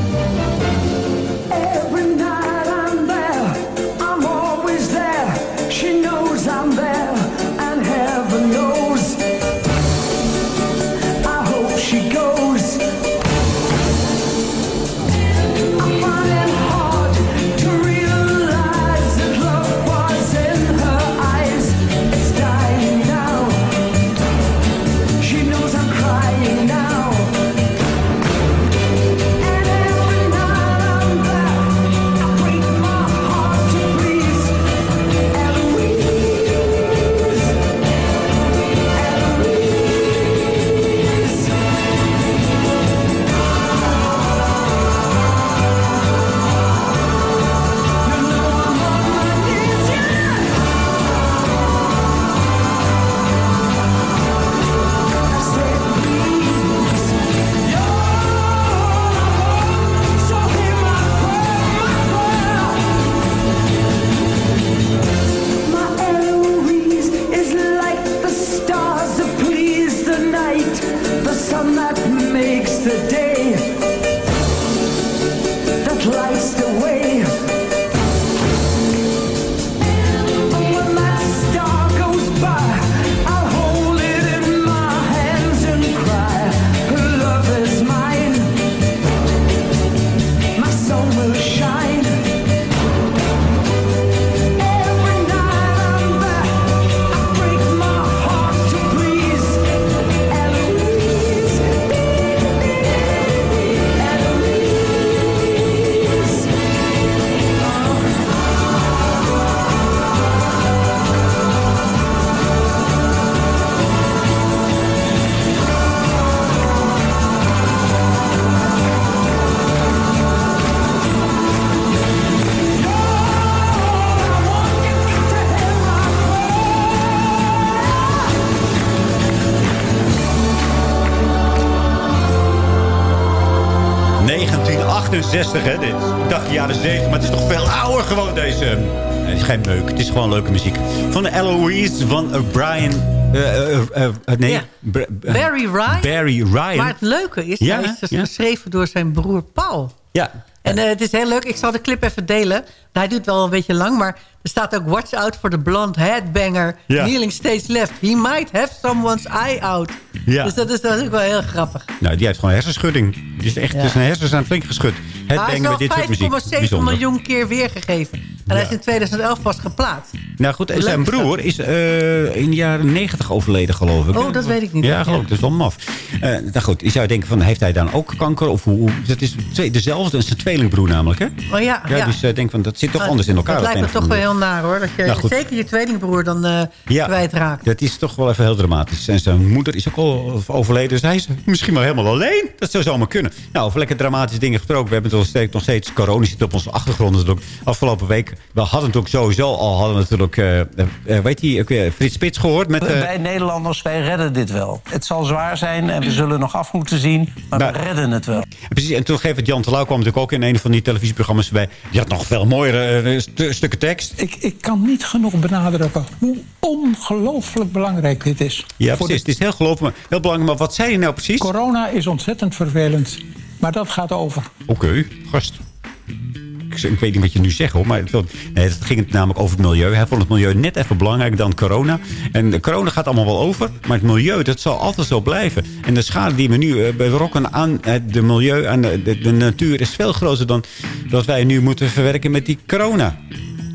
Hè, dit. Ik dacht de jaren 70, maar het is toch veel ouder gewoon, deze. Het is geen meuk, het is gewoon leuke muziek. Van Eloise, van eh, Brian... eh, eh, nee, Ja. Barry Ryan. Barry Ryan. Maar het leuke is, Ja, hij is dus ja. geschreven door zijn broer Paul. Ja, En het is heel leuk. Ik zal de clip even delen. Hij doet wel een beetje lang, maar er staat ook... Watch out for the blonde headbanger. Ja. Kneeling stage left. He might have someone's eye out. Ja. Dus dat is natuurlijk wel heel grappig. nou, die heeft gewoon hersenschudding. Die is echt, Ja. dus zijn hersens zijn flink geschud. Is wel met dit soort muziek. 5,7 Bijzonder. miljoen keer weergegeven. En hij is in 2011 pas geplaatst. Nou goed, en zijn is broer is eh, in de jaren 90 overleden, geloof ik. Oh, dat weet ik niet. Ja, geloof ik. Dat is wel maf. Eh nou goed, je zou denken van, heeft hij dan ook kanker? Of hoe, dat is twee, dezelfde, dat is zijn tweelingbroer namelijk, hè? Oh ja, Ja, dus ik denk van, dat zit toch anders in elkaar. Dat lijkt me toch wel andere naar hoor. Dat je Nou, zeker je tweelingbroer dan eh Ja. kwijtraakt. Dat is toch wel even heel dramatisch. En zijn moeder is ook al overleden. Dus hij is misschien wel helemaal alleen. Dat zou zomaar kunnen. Nou, over lekker dramatische dingen gesproken. We hebben nog steeds, nog steeds corona zit op onze achtergrond. natuurlijk. Afgelopen week, we hadden natuurlijk sowieso al hadden we natuurlijk natuurlijk, eh eh, weet je, ook Frits Spits gehoord. Met, eh, Wij Nederlanders, wij redden dit wel. Het zal zwaar zijn en we zullen nog af moeten zien. Maar Nou, we redden het wel. Precies, en toen geeft het Jan Terlouw kwam natuurlijk ook in een van die televisieprogramma's bij. Die had nog veel mooiere stu- stukken tekst. Ik, ik kan niet genoeg benadrukken hoe ongelooflijk belangrijk dit is. Ja, precies. Het is heel maar heel belangrijk. Maar wat zei je nou precies? Corona is ontzettend vervelend. Maar dat gaat over. Oké, gast. Ik, weet niet wat je nu zegt hoor. Maar het, nee, het ging het namelijk over het milieu. Hij vond het milieu net even belangrijker dan corona. En de corona gaat allemaal wel over. Maar het milieu, dat zal altijd zo blijven. En de schade die we nu uh, berokken aan het de milieu, aan de, de, de natuur... is veel groter dan dat wij nu moeten verwerken met die corona.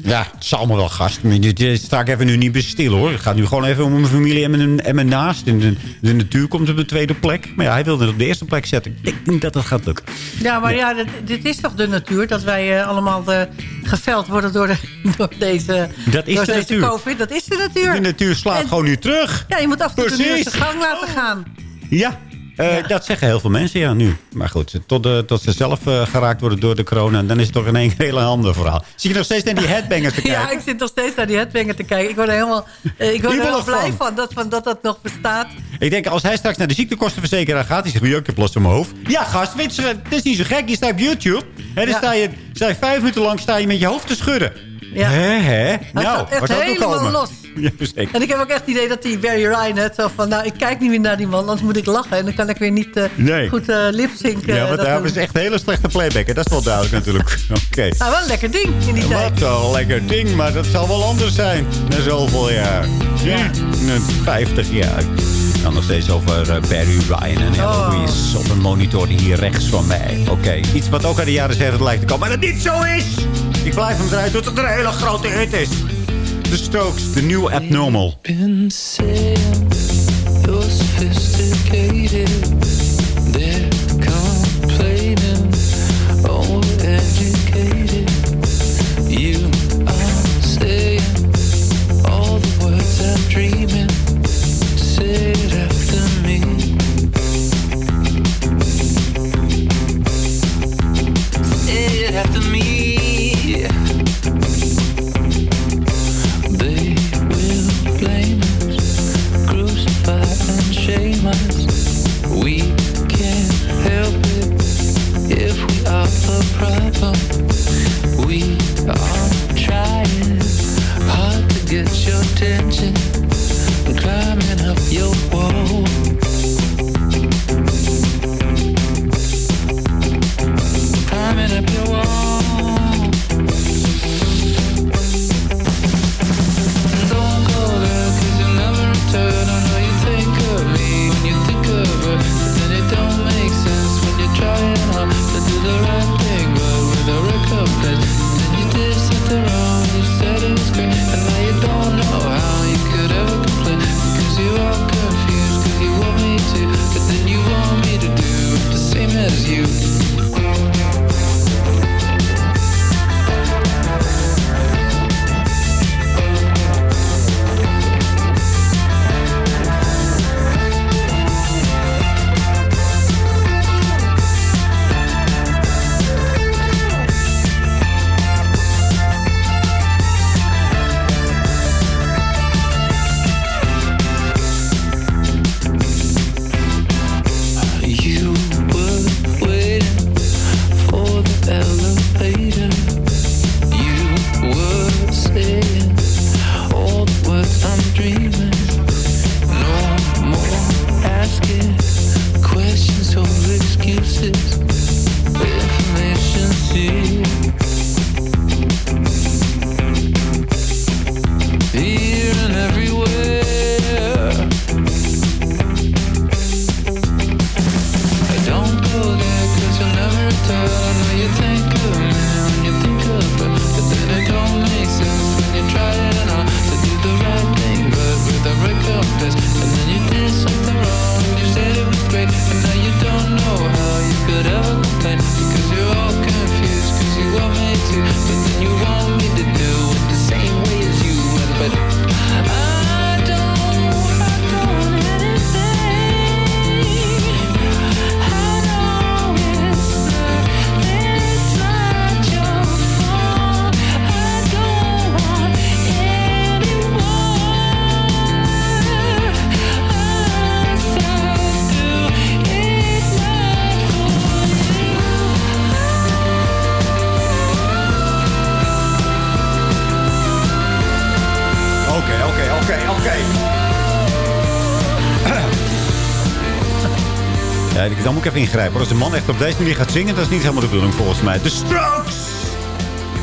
Ja, het is allemaal wel gast. Maar dit sta ik even nu niet bij stil hoor. Het gaat nu gewoon even om mijn familie en mijn, en mijn naast. En de, de natuur komt op de tweede plek. Maar ja, hij wilde het op de eerste plek zetten. Ik denk niet dat dat gaat lukken. Ja, maar ja, dit, dit is toch de natuur? Dat wij eh, allemaal eh, geveld worden door, de, door deze, Dat is door de deze natuur. COVID. Dat is de natuur. De natuur slaat En- gewoon nu terug. Ja, je moet af en toe de gang laten gaan. Ja, eh, dat zeggen heel veel mensen ja nu. Maar goed, tot, de, tot ze zelf eh, geraakt worden door de corona... dan is het toch in één hele ander verhaal. Zie je nog steeds naar die headbangers te kijken? Ja, ik zit nog steeds naar die headbanger te kijken. Ik word er helemaal, eh, ik word er heel blij van. van, dat, van dat dat nog bestaat. Ik denk, als hij straks naar de ziektekostenverzekeraar gaat... die zegt, "Ja, ik heb last van mijn hoofd. Ja, gast, weet je, het is niet zo gek. Je staat op YouTube. En dan Ja. sta, je, sta je vijf minuten lang sta je met je hoofd te schudden. Ja. Hè, hè? Nou, gaat echt helemaal komen? los. Ja, zeker. En ik heb ook echt het idee dat die Barry Ryan het zo van... nou, ik kijk niet meer naar die man, anders moet ik lachen. En dan kan ik weer niet eh, Nee. goed eh lipzinken. Ja, want Dat hij dan- was echt een hele slechte playbacker. Dat is wel duidelijk natuurlijk. Oké. Nou, wel een lekker ding in die tijd. Wat een lekker ding, maar dat zal wel anders zijn. Na zoveel jaar. Ja. 50 jaar. Dan nog steeds over eh, Barry Ryan en Eloise op een monitor hier rechts van mij. Oké, iets wat ook uit de jaren 70 lijkt te komen, maar dat niet zo is. Ik blijf hem eruit tot het een hele grote hit is. The Strokes, The New Abnormal. Moet ik even ingrijpen. hoor. Als een man echt op deze manier gaat zingen, dat is niet helemaal de bedoeling volgens mij. De Strokes!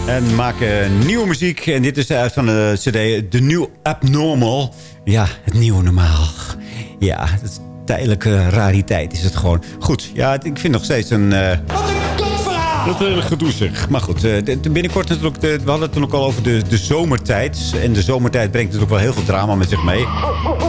En maken nieuwe muziek. En dit is uit van de cd The New Abnormal. Ja, het nieuwe normaal. Ja, het is tijdelijke rariteit is het gewoon. Goed, ja, ik vind nog steeds een... eh, dat hele gedoe zeg. Maar goed, eh, de- de- binnenkort natuurlijk... De, we hadden het toen ook al over de, de zomertijd. En de zomertijd brengt natuurlijk wel heel veel drama met zich mee.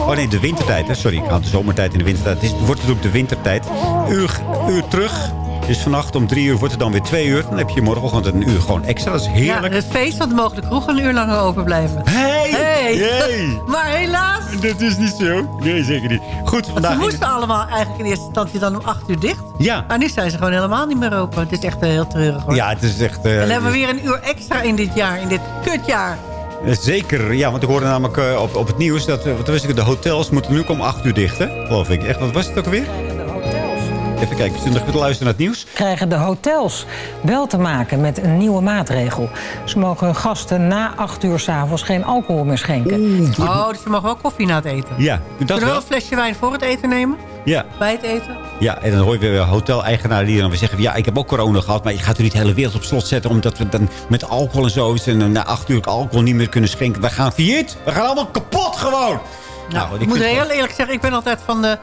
Oh nee, de wintertijd. Hè. Sorry, ik had de zomertijd en de wintertijd. Het, is, het wordt natuurlijk de wintertijd. Uur, uur terug. Dus vannacht om drie uur wordt het dan weer twee uur. Dan heb je morgenochtend een uur gewoon extra. Dat is heerlijk. Ja, het feest had mogelijk kroeg een uur langer open blijven. Hey! Hey! Hey! maar helaas, Dat is niet zo. Nee, zeker niet. Goed, ze vandaag... moesten allemaal eigenlijk in eerste instantie dan om acht uur dicht. Ja. Maar nu zijn ze gewoon helemaal niet meer open. Het is echt eh, heel treurig hoor. Ja, het is echt... eh, En dan hebben we weer een uur extra in dit jaar, in dit kutjaar. Eh, Zeker, ja, want ik hoorde namelijk eh, op, op het nieuws dat eh, wat wist ik, de hotels moeten nu om 8 uur dicht, hè? Geloof ik. Echt, wat was het ook alweer? Even kijken, we zitten nog te luisteren naar het nieuws. krijgen de hotels wel te maken met een nieuwe maatregel. Ze mogen hun gasten na 8 uur s'avonds geen alcohol meer schenken. Oh, dus je mag wel koffie na het eten. Ja, dat Kunnen we wel wel. een flesje wijn voor het eten nemen? Ja. Bij het eten? ja, en dan hoor je weer hotel-eigenaren die dan weer zeggen... ja, ik heb ook corona gehad, maar je gaat er niet de hele wereld op slot zetten... omdat we dan met alcohol en zo... en dan na 8 uur alcohol niet meer kunnen schenken. We gaan failliet. We gaan allemaal kapot gewoon. Nou, ik ik moet heel eerlijk zeggen, ik ben altijd van de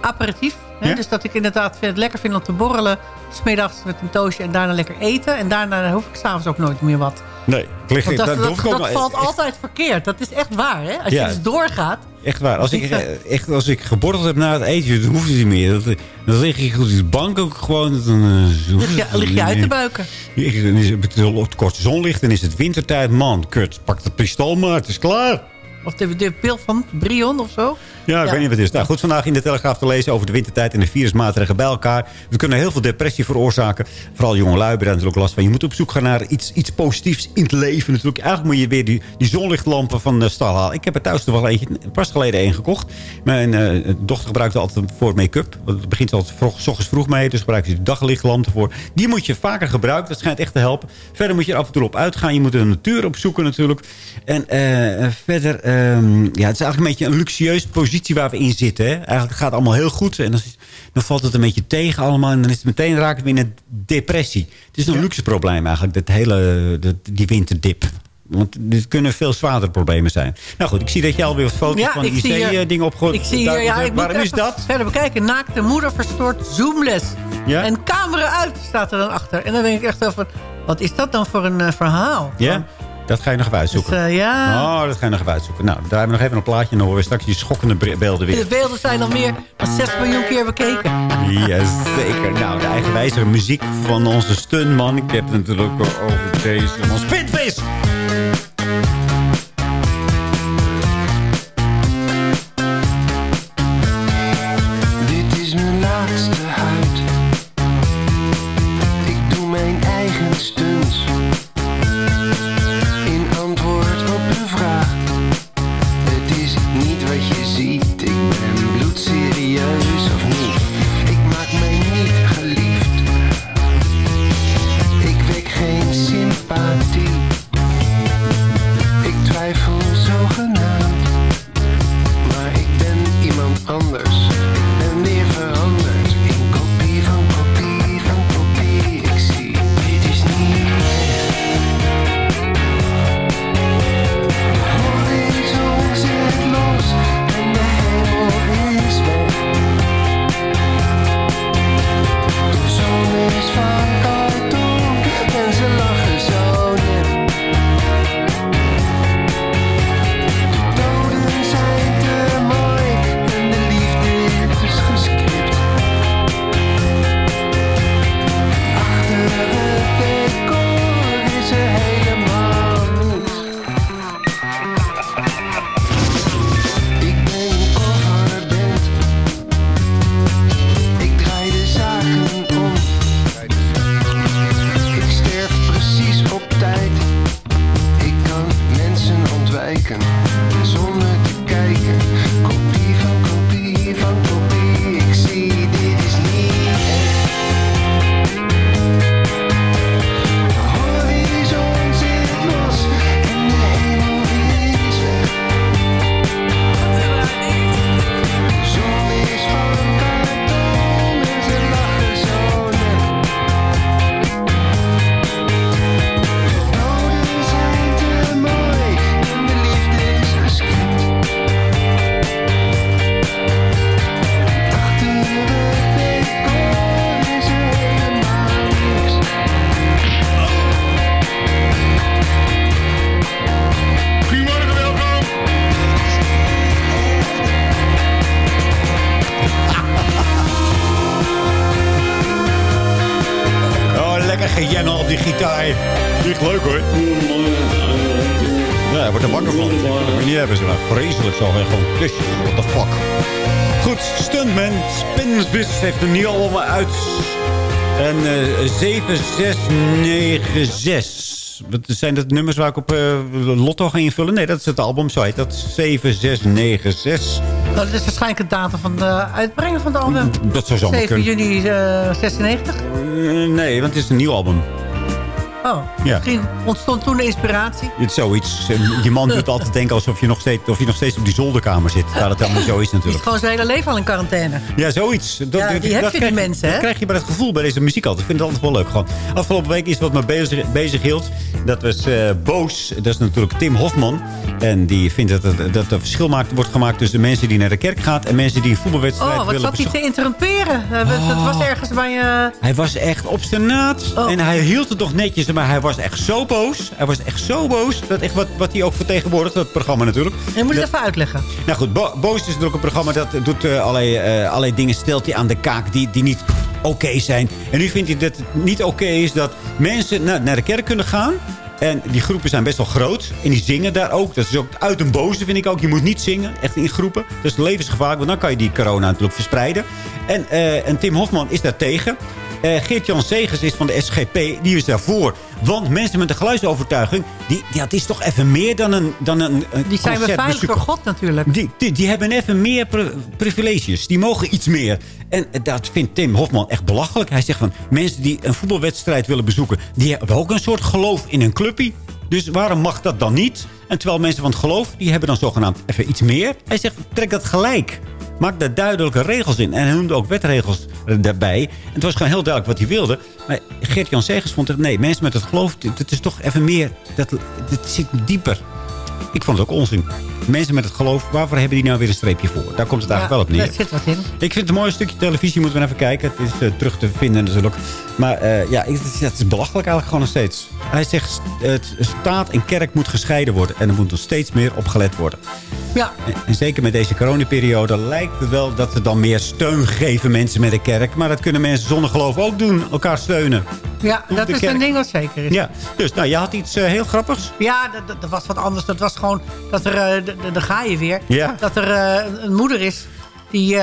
aperitief. Hè? Ja? Dus dat ik inderdaad vind het lekker vind om te borrelen. Smiddags met een toastje en daarna lekker eten. En daarna hoef ik s'avonds ook nooit meer wat. Nee, ik lig, Want dat, dat, dat, valt echt- altijd verkeerd. Dat is echt waar, hè? Als Ja. je dus doorgaat. Echt waar. Als ik, eh, echt, als ik geborreld heb na het eten, dan hoeft het niet meer. Dat, dan lig ik op die bank ook gewoon. Dan, eh, Lig je, lig je uit te buiken. Ik- Dan is het het korte zonlicht, dan is het wintertijd. Man, kut, pak het pistool maar, het is klaar. Of de, de pil van Brion of zo. Ja, ik weet niet wat het is. Nou, goed, vandaag in de Telegraaf te lezen over de wintertijd en de virusmaatregelen bij elkaar. We kunnen heel veel depressie veroorzaken. Vooral jonge lui hebben natuurlijk last van. Je moet op zoek gaan naar iets, iets positiefs in het leven natuurlijk. Eigenlijk moet je weer die, die zonlichtlampen van de stal halen. Ik heb er thuis toch wel eentje, pas geleden één gekocht. Mijn eh, dochter gebruikt het altijd voor make-up. Want Het begint altijd vroeg, s ochtends vroeg mee, dus gebruikt ze de daglichtlamp ervoor. Die moet je vaker gebruiken, dat schijnt echt te helpen. Verder moet je er af en toe op uitgaan. Je moet de natuur opzoeken natuurlijk. En eh, verder, ehm, ja, het is eigenlijk een beetje een luxueuze positie waar we in zitten. Hè? Eigenlijk gaat het allemaal heel goed. En dan, valt het een beetje tegen allemaal. En dan is het meteen raken we in een depressie. Het is een luxe probleem eigenlijk, dat hele, die winterdip. Want dit kunnen veel zwaardere problemen zijn. Nou goed, ik zie dat je alweer wat foto's Ja, van IC-dingen opgegooid Ik zie hier, ja, ik Waarom is dat? verder bekijken. Naakte moeder verstoort Zoomles. Ja? En camera uit staat er dan achter. En dan denk ik echt wel van, wat is dat dan voor een eh, verhaal? Ja? Dat ga je nog even uitzoeken. Dus, eh, ja. Oh, dat ga je nog even uitzoeken. Nou, daar hebben we nog even een plaatje. En dan horen we straks die schokkende beelden weer. De beelden zijn al meer dan 6 miljoen keer bekeken. Jazeker. Nou, de eigenwijze muziek van onze stunman. Ik heb het natuurlijk over deze van Spitvis. Zijn dat nummers waar ik op eh, Lotto ga invullen? Nee, dat is het album. Zo heet dat. 7696. Nou, dat is waarschijnlijk het datum van de uitbrengen van het album. Dat zou zomaar 7 kunnen. juni eh, 96. Eh, nee, want het is een nieuw album. Oh, Ja. misschien ontstond toen de inspiratie. Het zoiets. Eh, Die man doet altijd denken alsof je nog steeds, of je nog steeds op die zolderkamer zit. Terwijl het helemaal niet zo is Die is natuurlijk. gewoon zijn hele leven al in quarantaine. Ja, zoiets. Dat, Ja, die heb je, die mensen, Dat hè? krijg je bij het gevoel bij deze muziek altijd. Ik vind het altijd wel leuk. Gewoon. Afgelopen week is wat me bezig, bezig hield. Dat was eh, Boos. Dat is natuurlijk Tim Hofman. En die vindt dat, er- dat er verschil maakt, wordt gemaakt tussen mensen die naar de kerk gaan... en mensen die een voetbalwedstrijd Oh, wat willen zat hij te interrumperen? Eh, Dat was ergens bij... eh, Hij was echt obstinaat. Oh. En hij hield het nog netjes. Maar hij was echt zo boos. Hij was echt zo boos. Dat echt wat, wat hij ook vertegenwoordigt. Dat programma natuurlijk. je moet het Dat- even uitleggen. nou goed, Bo Boos is natuurlijk een programma dat doet eh, allerlei, eh, allerlei dingen. Stelt hij aan de kaak die, die niet oké zijn. En nu vindt hij dat het niet oké is dat mensen naar, naar de kerk kunnen gaan. En die groepen zijn best wel groot. En die zingen daar ook. Dat is ook uit een boze, vind ik ook. Je moet niet zingen, echt in groepen. Dat is levensgevaarlijk, want dan kan je die corona natuurlijk verspreiden. En, eh, en Tim Hofman is daar tegen. Geert-Jan Segers is van de SGP, die is daarvoor. Want mensen met een geluidsovertuiging... die, ja, het is toch even meer dan een, dan een, een Die zijn beveiligd door God natuurlijk. Die, die, die hebben even meer pri- privileges. Die mogen iets meer. En dat vindt Tim Hofman echt belachelijk. Hij zegt van mensen die een voetbalwedstrijd willen bezoeken... die hebben ook een soort geloof in een clubje. Dus waarom mag dat dan niet? En terwijl mensen van het geloof, die hebben dan zogenaamd even iets meer. Hij zegt, trek dat gelijk. Maak daar duidelijke regels in. En hij noemde ook wetregels eh, daarbij. En het was gewoon heel duidelijk wat hij wilde. Maar Geert-Jan Segers vond het... nee, mensen met het geloof, het is toch even meer... dat, dat zit dieper. Ik vond het ook onzin. Mensen met het geloof, waarvoor hebben die nou weer een streepje voor? Daar komt het eigenlijk wel op neer. Daar zit wat in. Ik vind het een mooi stukje televisie, moeten we even kijken. Het is eh, terug te vinden natuurlijk. Maar eh, ja, het is, het is belachelijk eigenlijk gewoon nog steeds. Hij zegt, het staat en kerk moet gescheiden worden. En er moet nog steeds meer op gelet worden. Ja. En, en zeker met deze coronaperiode lijkt het wel dat ze dan meer steun geven mensen met de kerk. Maar dat kunnen mensen zonder geloof ook doen, elkaar steunen. Ja, dat de is kerk. een ding wat zeker is. Ja, dus nou, je had iets eh, heel grappigs. Ja, dat, dat, dat was wat anders. Dat was gewoon dat er, eh, daar ga je weer. Ja. Dat er eh, een- moeder is die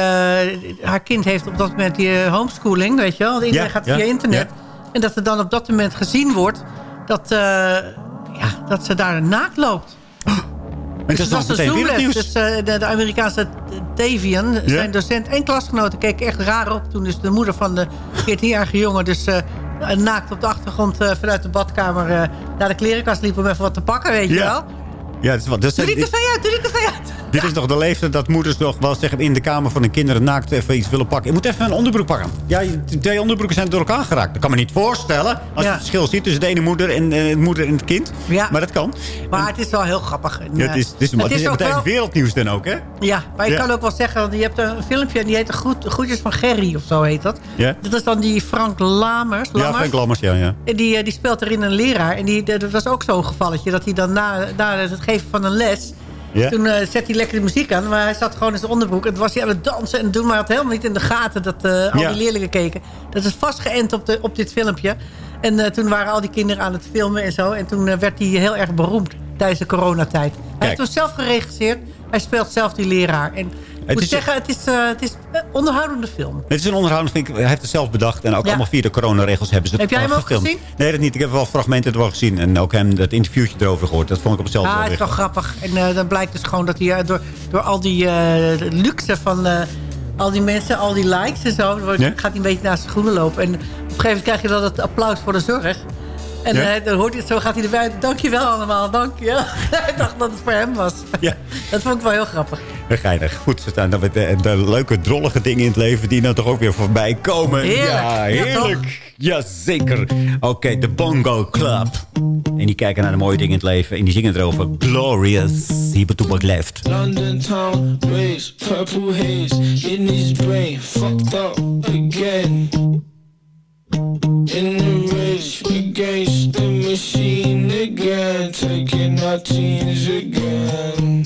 haar kind heeft op dat moment die homeschooling, weet je wel. Iedereen Ja, gaat ja, via internet. ja. En dat er dan op dat moment gezien wordt dat, ja, dat ze daar naakt loopt. En dat is het nog was een meteen Zoomles. Dus de, de Amerikaanse Tavian, zijn docent en klasgenoten keken echt raar op... toen dus de moeder van de 14-jarige jongen... dus naakt op de achtergrond eh, vanuit de badkamer... eh, naar de klerenkast liep om even wat te pakken, weet je Ja. wel. Ja, dat is wat. Dat Doe die tv uit, doe die tv uit. Dit is nog de leeftijd dat moeders nog wel zeggen in de kamer van hun kinderen naakt even iets willen pakken. Je moet even een onderbroek pakken. Ja, je- twee onderbroeken zijn door elkaar geraakt. Dat kan me niet voorstellen. Als je Ja. het verschil ziet tussen de ene moeder en eh, de moeder en het kind. Ja. Maar dat kan. Maar het is wel heel grappig. En, Ja, eh, het is, het is, het is, ook meteen wel- wereldnieuws dan ook, hè? Ja, maar Ja. kan ook wel zeggen... je hebt een filmpje en die heet Goed, Goedjes van Gerry of zo heet dat. Ja, Dat is dan die Frank Lamers. ja Lammers. Frank Lammers, ja. ja. En die, eh, die speelt erin een leraar. En die, dat was ook zo'n gevalletje. Dat hij dan na, na het geven van een les... Ja. Toen eh, zette hij lekker de muziek aan. Maar hij zat gewoon in zijn onderbroek. En toen was hij aan het dansen en doen. Maar hij had helemaal niet in de gaten dat eh, al Ja. die leerlingen keken. Dat is vastgeënt op, de, op dit filmpje. En eh, toen waren al die kinderen aan het filmen en zo. En toen werd hij heel erg beroemd tijdens de coronatijd. Hij Kijk. heeft hem zelf geregisseerd. Hij speelt zelf die leraar. En ik moet is- zeggen, het is, eh, het is een onderhoudende film. Het is een onderhoud, vind ik. Hij heeft het zelf bedacht. En ook Ja. allemaal via de coronaregels hebben ze het Heb jij hem ook gefilmd. gezien? Nee, dat niet. Ik heb wel fragmenten ervan gezien. En ook hem dat interviewtje erover gehoord. Dat vond ik op hetzelfde Ja, wel het is wel grappig. En eh, dan blijkt dus gewoon dat hij eh, door, door al die luxe van al die mensen, al die likes en zo, gaat hij een beetje naar zijn schoenen lopen. En op een gegeven moment krijg je dan het applaus voor de zorg. En Ja. eh, dan hoort hij het zo, gaat hij erbij. Dankjewel allemaal, dank je. Hij dacht dat het voor hem was. Ja. Dat vond ik wel heel grappig. Geinig. Goed, ze staan dan met de, de leuke, drollige dingen in het leven... die nou toch ook weer voorbij komen. Heerlijk. Ja, Ja, heerlijk. Jazeker. Oké, de Bongo Club. En die kijken naar de mooie dingen in het leven. En die zingen erover. Glorious. Hier bij Toepak Left. London town, race, purple haze in his brain, fucked up again. In the race against the machine again, taking our teens again.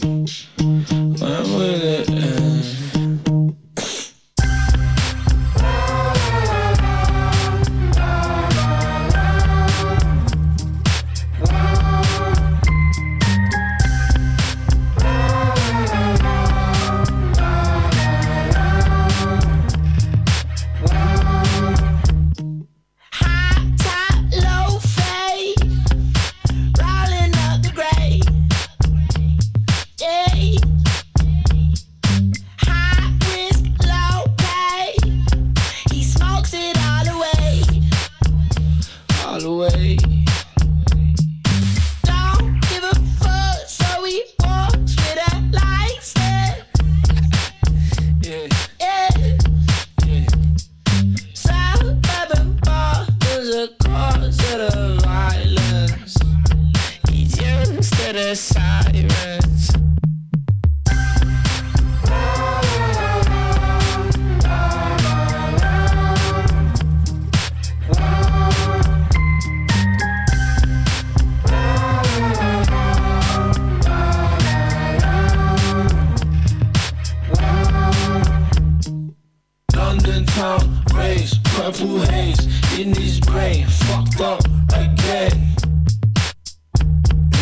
Town, rays, purple haze in his brain, fucked up again.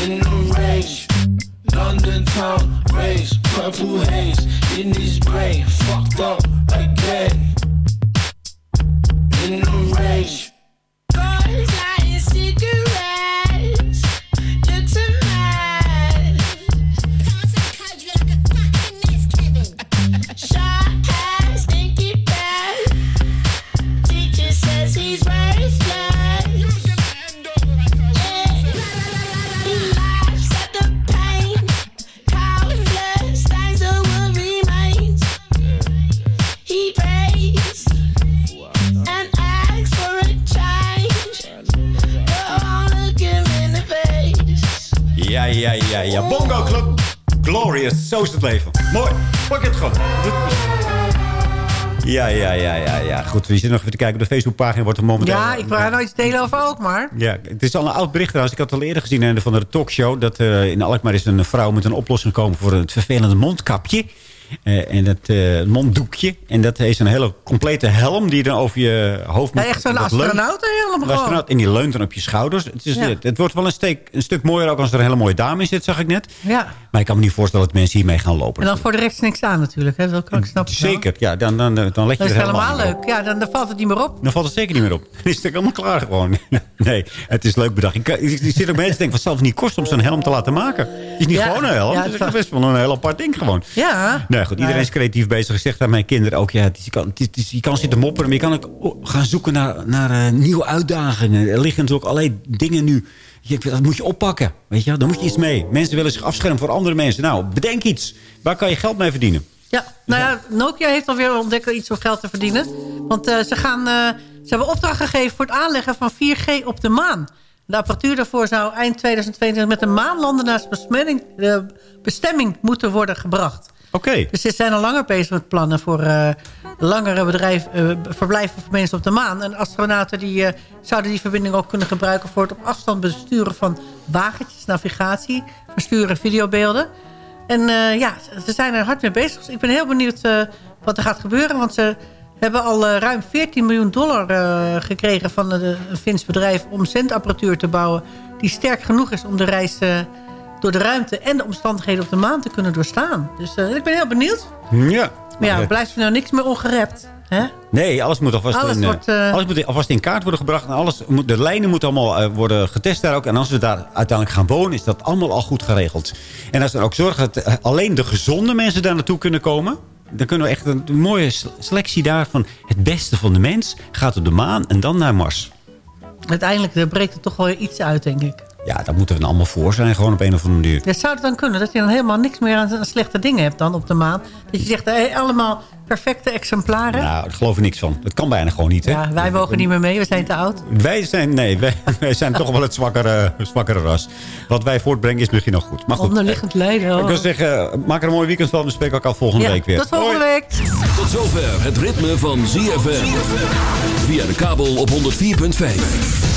In the rage, London town, rays, purple haze in his brain, fucked up again. Goed, we zitten nog even te kijken. Op de Facebookpagina wordt er momenteel... Ja, ik wou nooit delen over ook maar. Ja, het is al een oud bericht trouwens. Ik had het al eerder gezien in een van de talkshow... dat eh, in Alkmaar is een vrouw met een oplossing gekomen... voor het vervelende mondkapje. Eh, en het eh, monddoekje. En dat is een hele complete helm die je dan over je hoofd Ja, moet... echt zo'n dat leunt- astronaut helemaal een gewoon. astronaut. En die leunt dan op je schouders. Het, is, Ja. het, het wordt wel een, steek, een stuk mooier ook als er een hele mooie dame in zit, zag ik net. Ja. Maar ik kan me niet voorstellen dat mensen hiermee gaan lopen. En dan voor de rest niks aan natuurlijk. Hè? Dat kan ik snappen. Zeker, ja, dan, dan, dan leg je Dat is helemaal, helemaal niet op. leuk. Ja, dan, dan valt het niet meer op. Dan valt het zeker niet meer op. Dan is het helemaal klaar gewoon. Nee, het is leuk bedacht. Ik, kan- ik, ik zit ook mensen te denken, wat zal het niet kosten om zo'n helm te laten maken? Het is niet Ja. gewoon een helm. Ja, het is het is best wel een heel apart ding gewoon. Ja. Nee, goed, iedereen is creatief bezig. Ik zeg aan mijn kinderen ook, ja, het is- je, kan, het is- je kan zitten mopperen, maar je kan ook gaan zoeken naar, naar eh, nieuwe uitdagingen. Er liggen natuurlijk allerlei dingen nu. Je, dat moet je oppakken, weet je. Dan moet je iets mee. Mensen willen zich afschermen voor andere mensen. Nou, bedenk iets. Waar kan je geld mee verdienen? Ja, nou ja, Nokia heeft alweer ontdekt iets om geld te verdienen. Want eh, ze, gaan, eh, ze hebben opdracht gegeven voor het aanleggen van 4G op de maan. De apparatuur daarvoor zou eind 2022 met een maanlander naar zijn bestemming, bestemming moeten worden gebracht. Oké. Dus ze zijn al langer bezig met plannen voor eh, langere bedrijf, eh, verblijven voor mensen op de maan. En astronauten die, eh, zouden die verbinding ook kunnen gebruiken... voor het op afstand besturen van wagentjes, navigatie, versturen videobeelden. En ja, ze zijn er hard mee bezig. Dus ik ben heel benieuwd wat er gaat gebeuren. Want ze hebben al ruim 14 miljoen dollar gekregen van een Fins bedrijf... om zendapparatuur te bouwen die sterk genoeg is om de reis... door de ruimte en de omstandigheden op de maan te kunnen doorstaan. Dus eh, ik ben heel benieuwd. Ja. Maar ja, Eh, blijft er nou niks meer ongerept. Hè? Nee, alles moet alvast, Alles in, eh, wordt, alles moet alvast in kaart worden gebracht. En alles moet, de lijnen moeten allemaal worden getest daar ook. En als we daar uiteindelijk gaan wonen, is dat allemaal al goed geregeld. En als we ook zorgen dat alleen de gezonde mensen daar naartoe kunnen komen... dan kunnen we echt een, mooie selectie daar van het beste van de mens... gaat op de maan en dan naar Mars. Uiteindelijk breekt er toch wel iets uit, denk ik. Ja, daar moeten we dan allemaal voor zijn, gewoon op een of andere manier. Ja, zou het dan kunnen dat je dan helemaal niks meer aan, aan slechte dingen hebt dan op de maan? Dat je zegt, hey, allemaal perfecte exemplaren. Nou, daar geloof ik niks van. Dat kan bijna gewoon niet, hè? ja, wij mogen niet meer mee, we zijn te oud. Wij zijn, nee, wij, wij zijn toch wel het zwakkere, zwakkere ras. Wat wij voortbrengen is misschien nog goed. Maar goed, Onderliggend lijden. Ik oh. wil zeggen, maak er een mooi weekend van. We spreken elkaar volgende Ja, week weer. Tot volgende week. Tot zover het ritme van ZFM. Via de kabel op 104.5.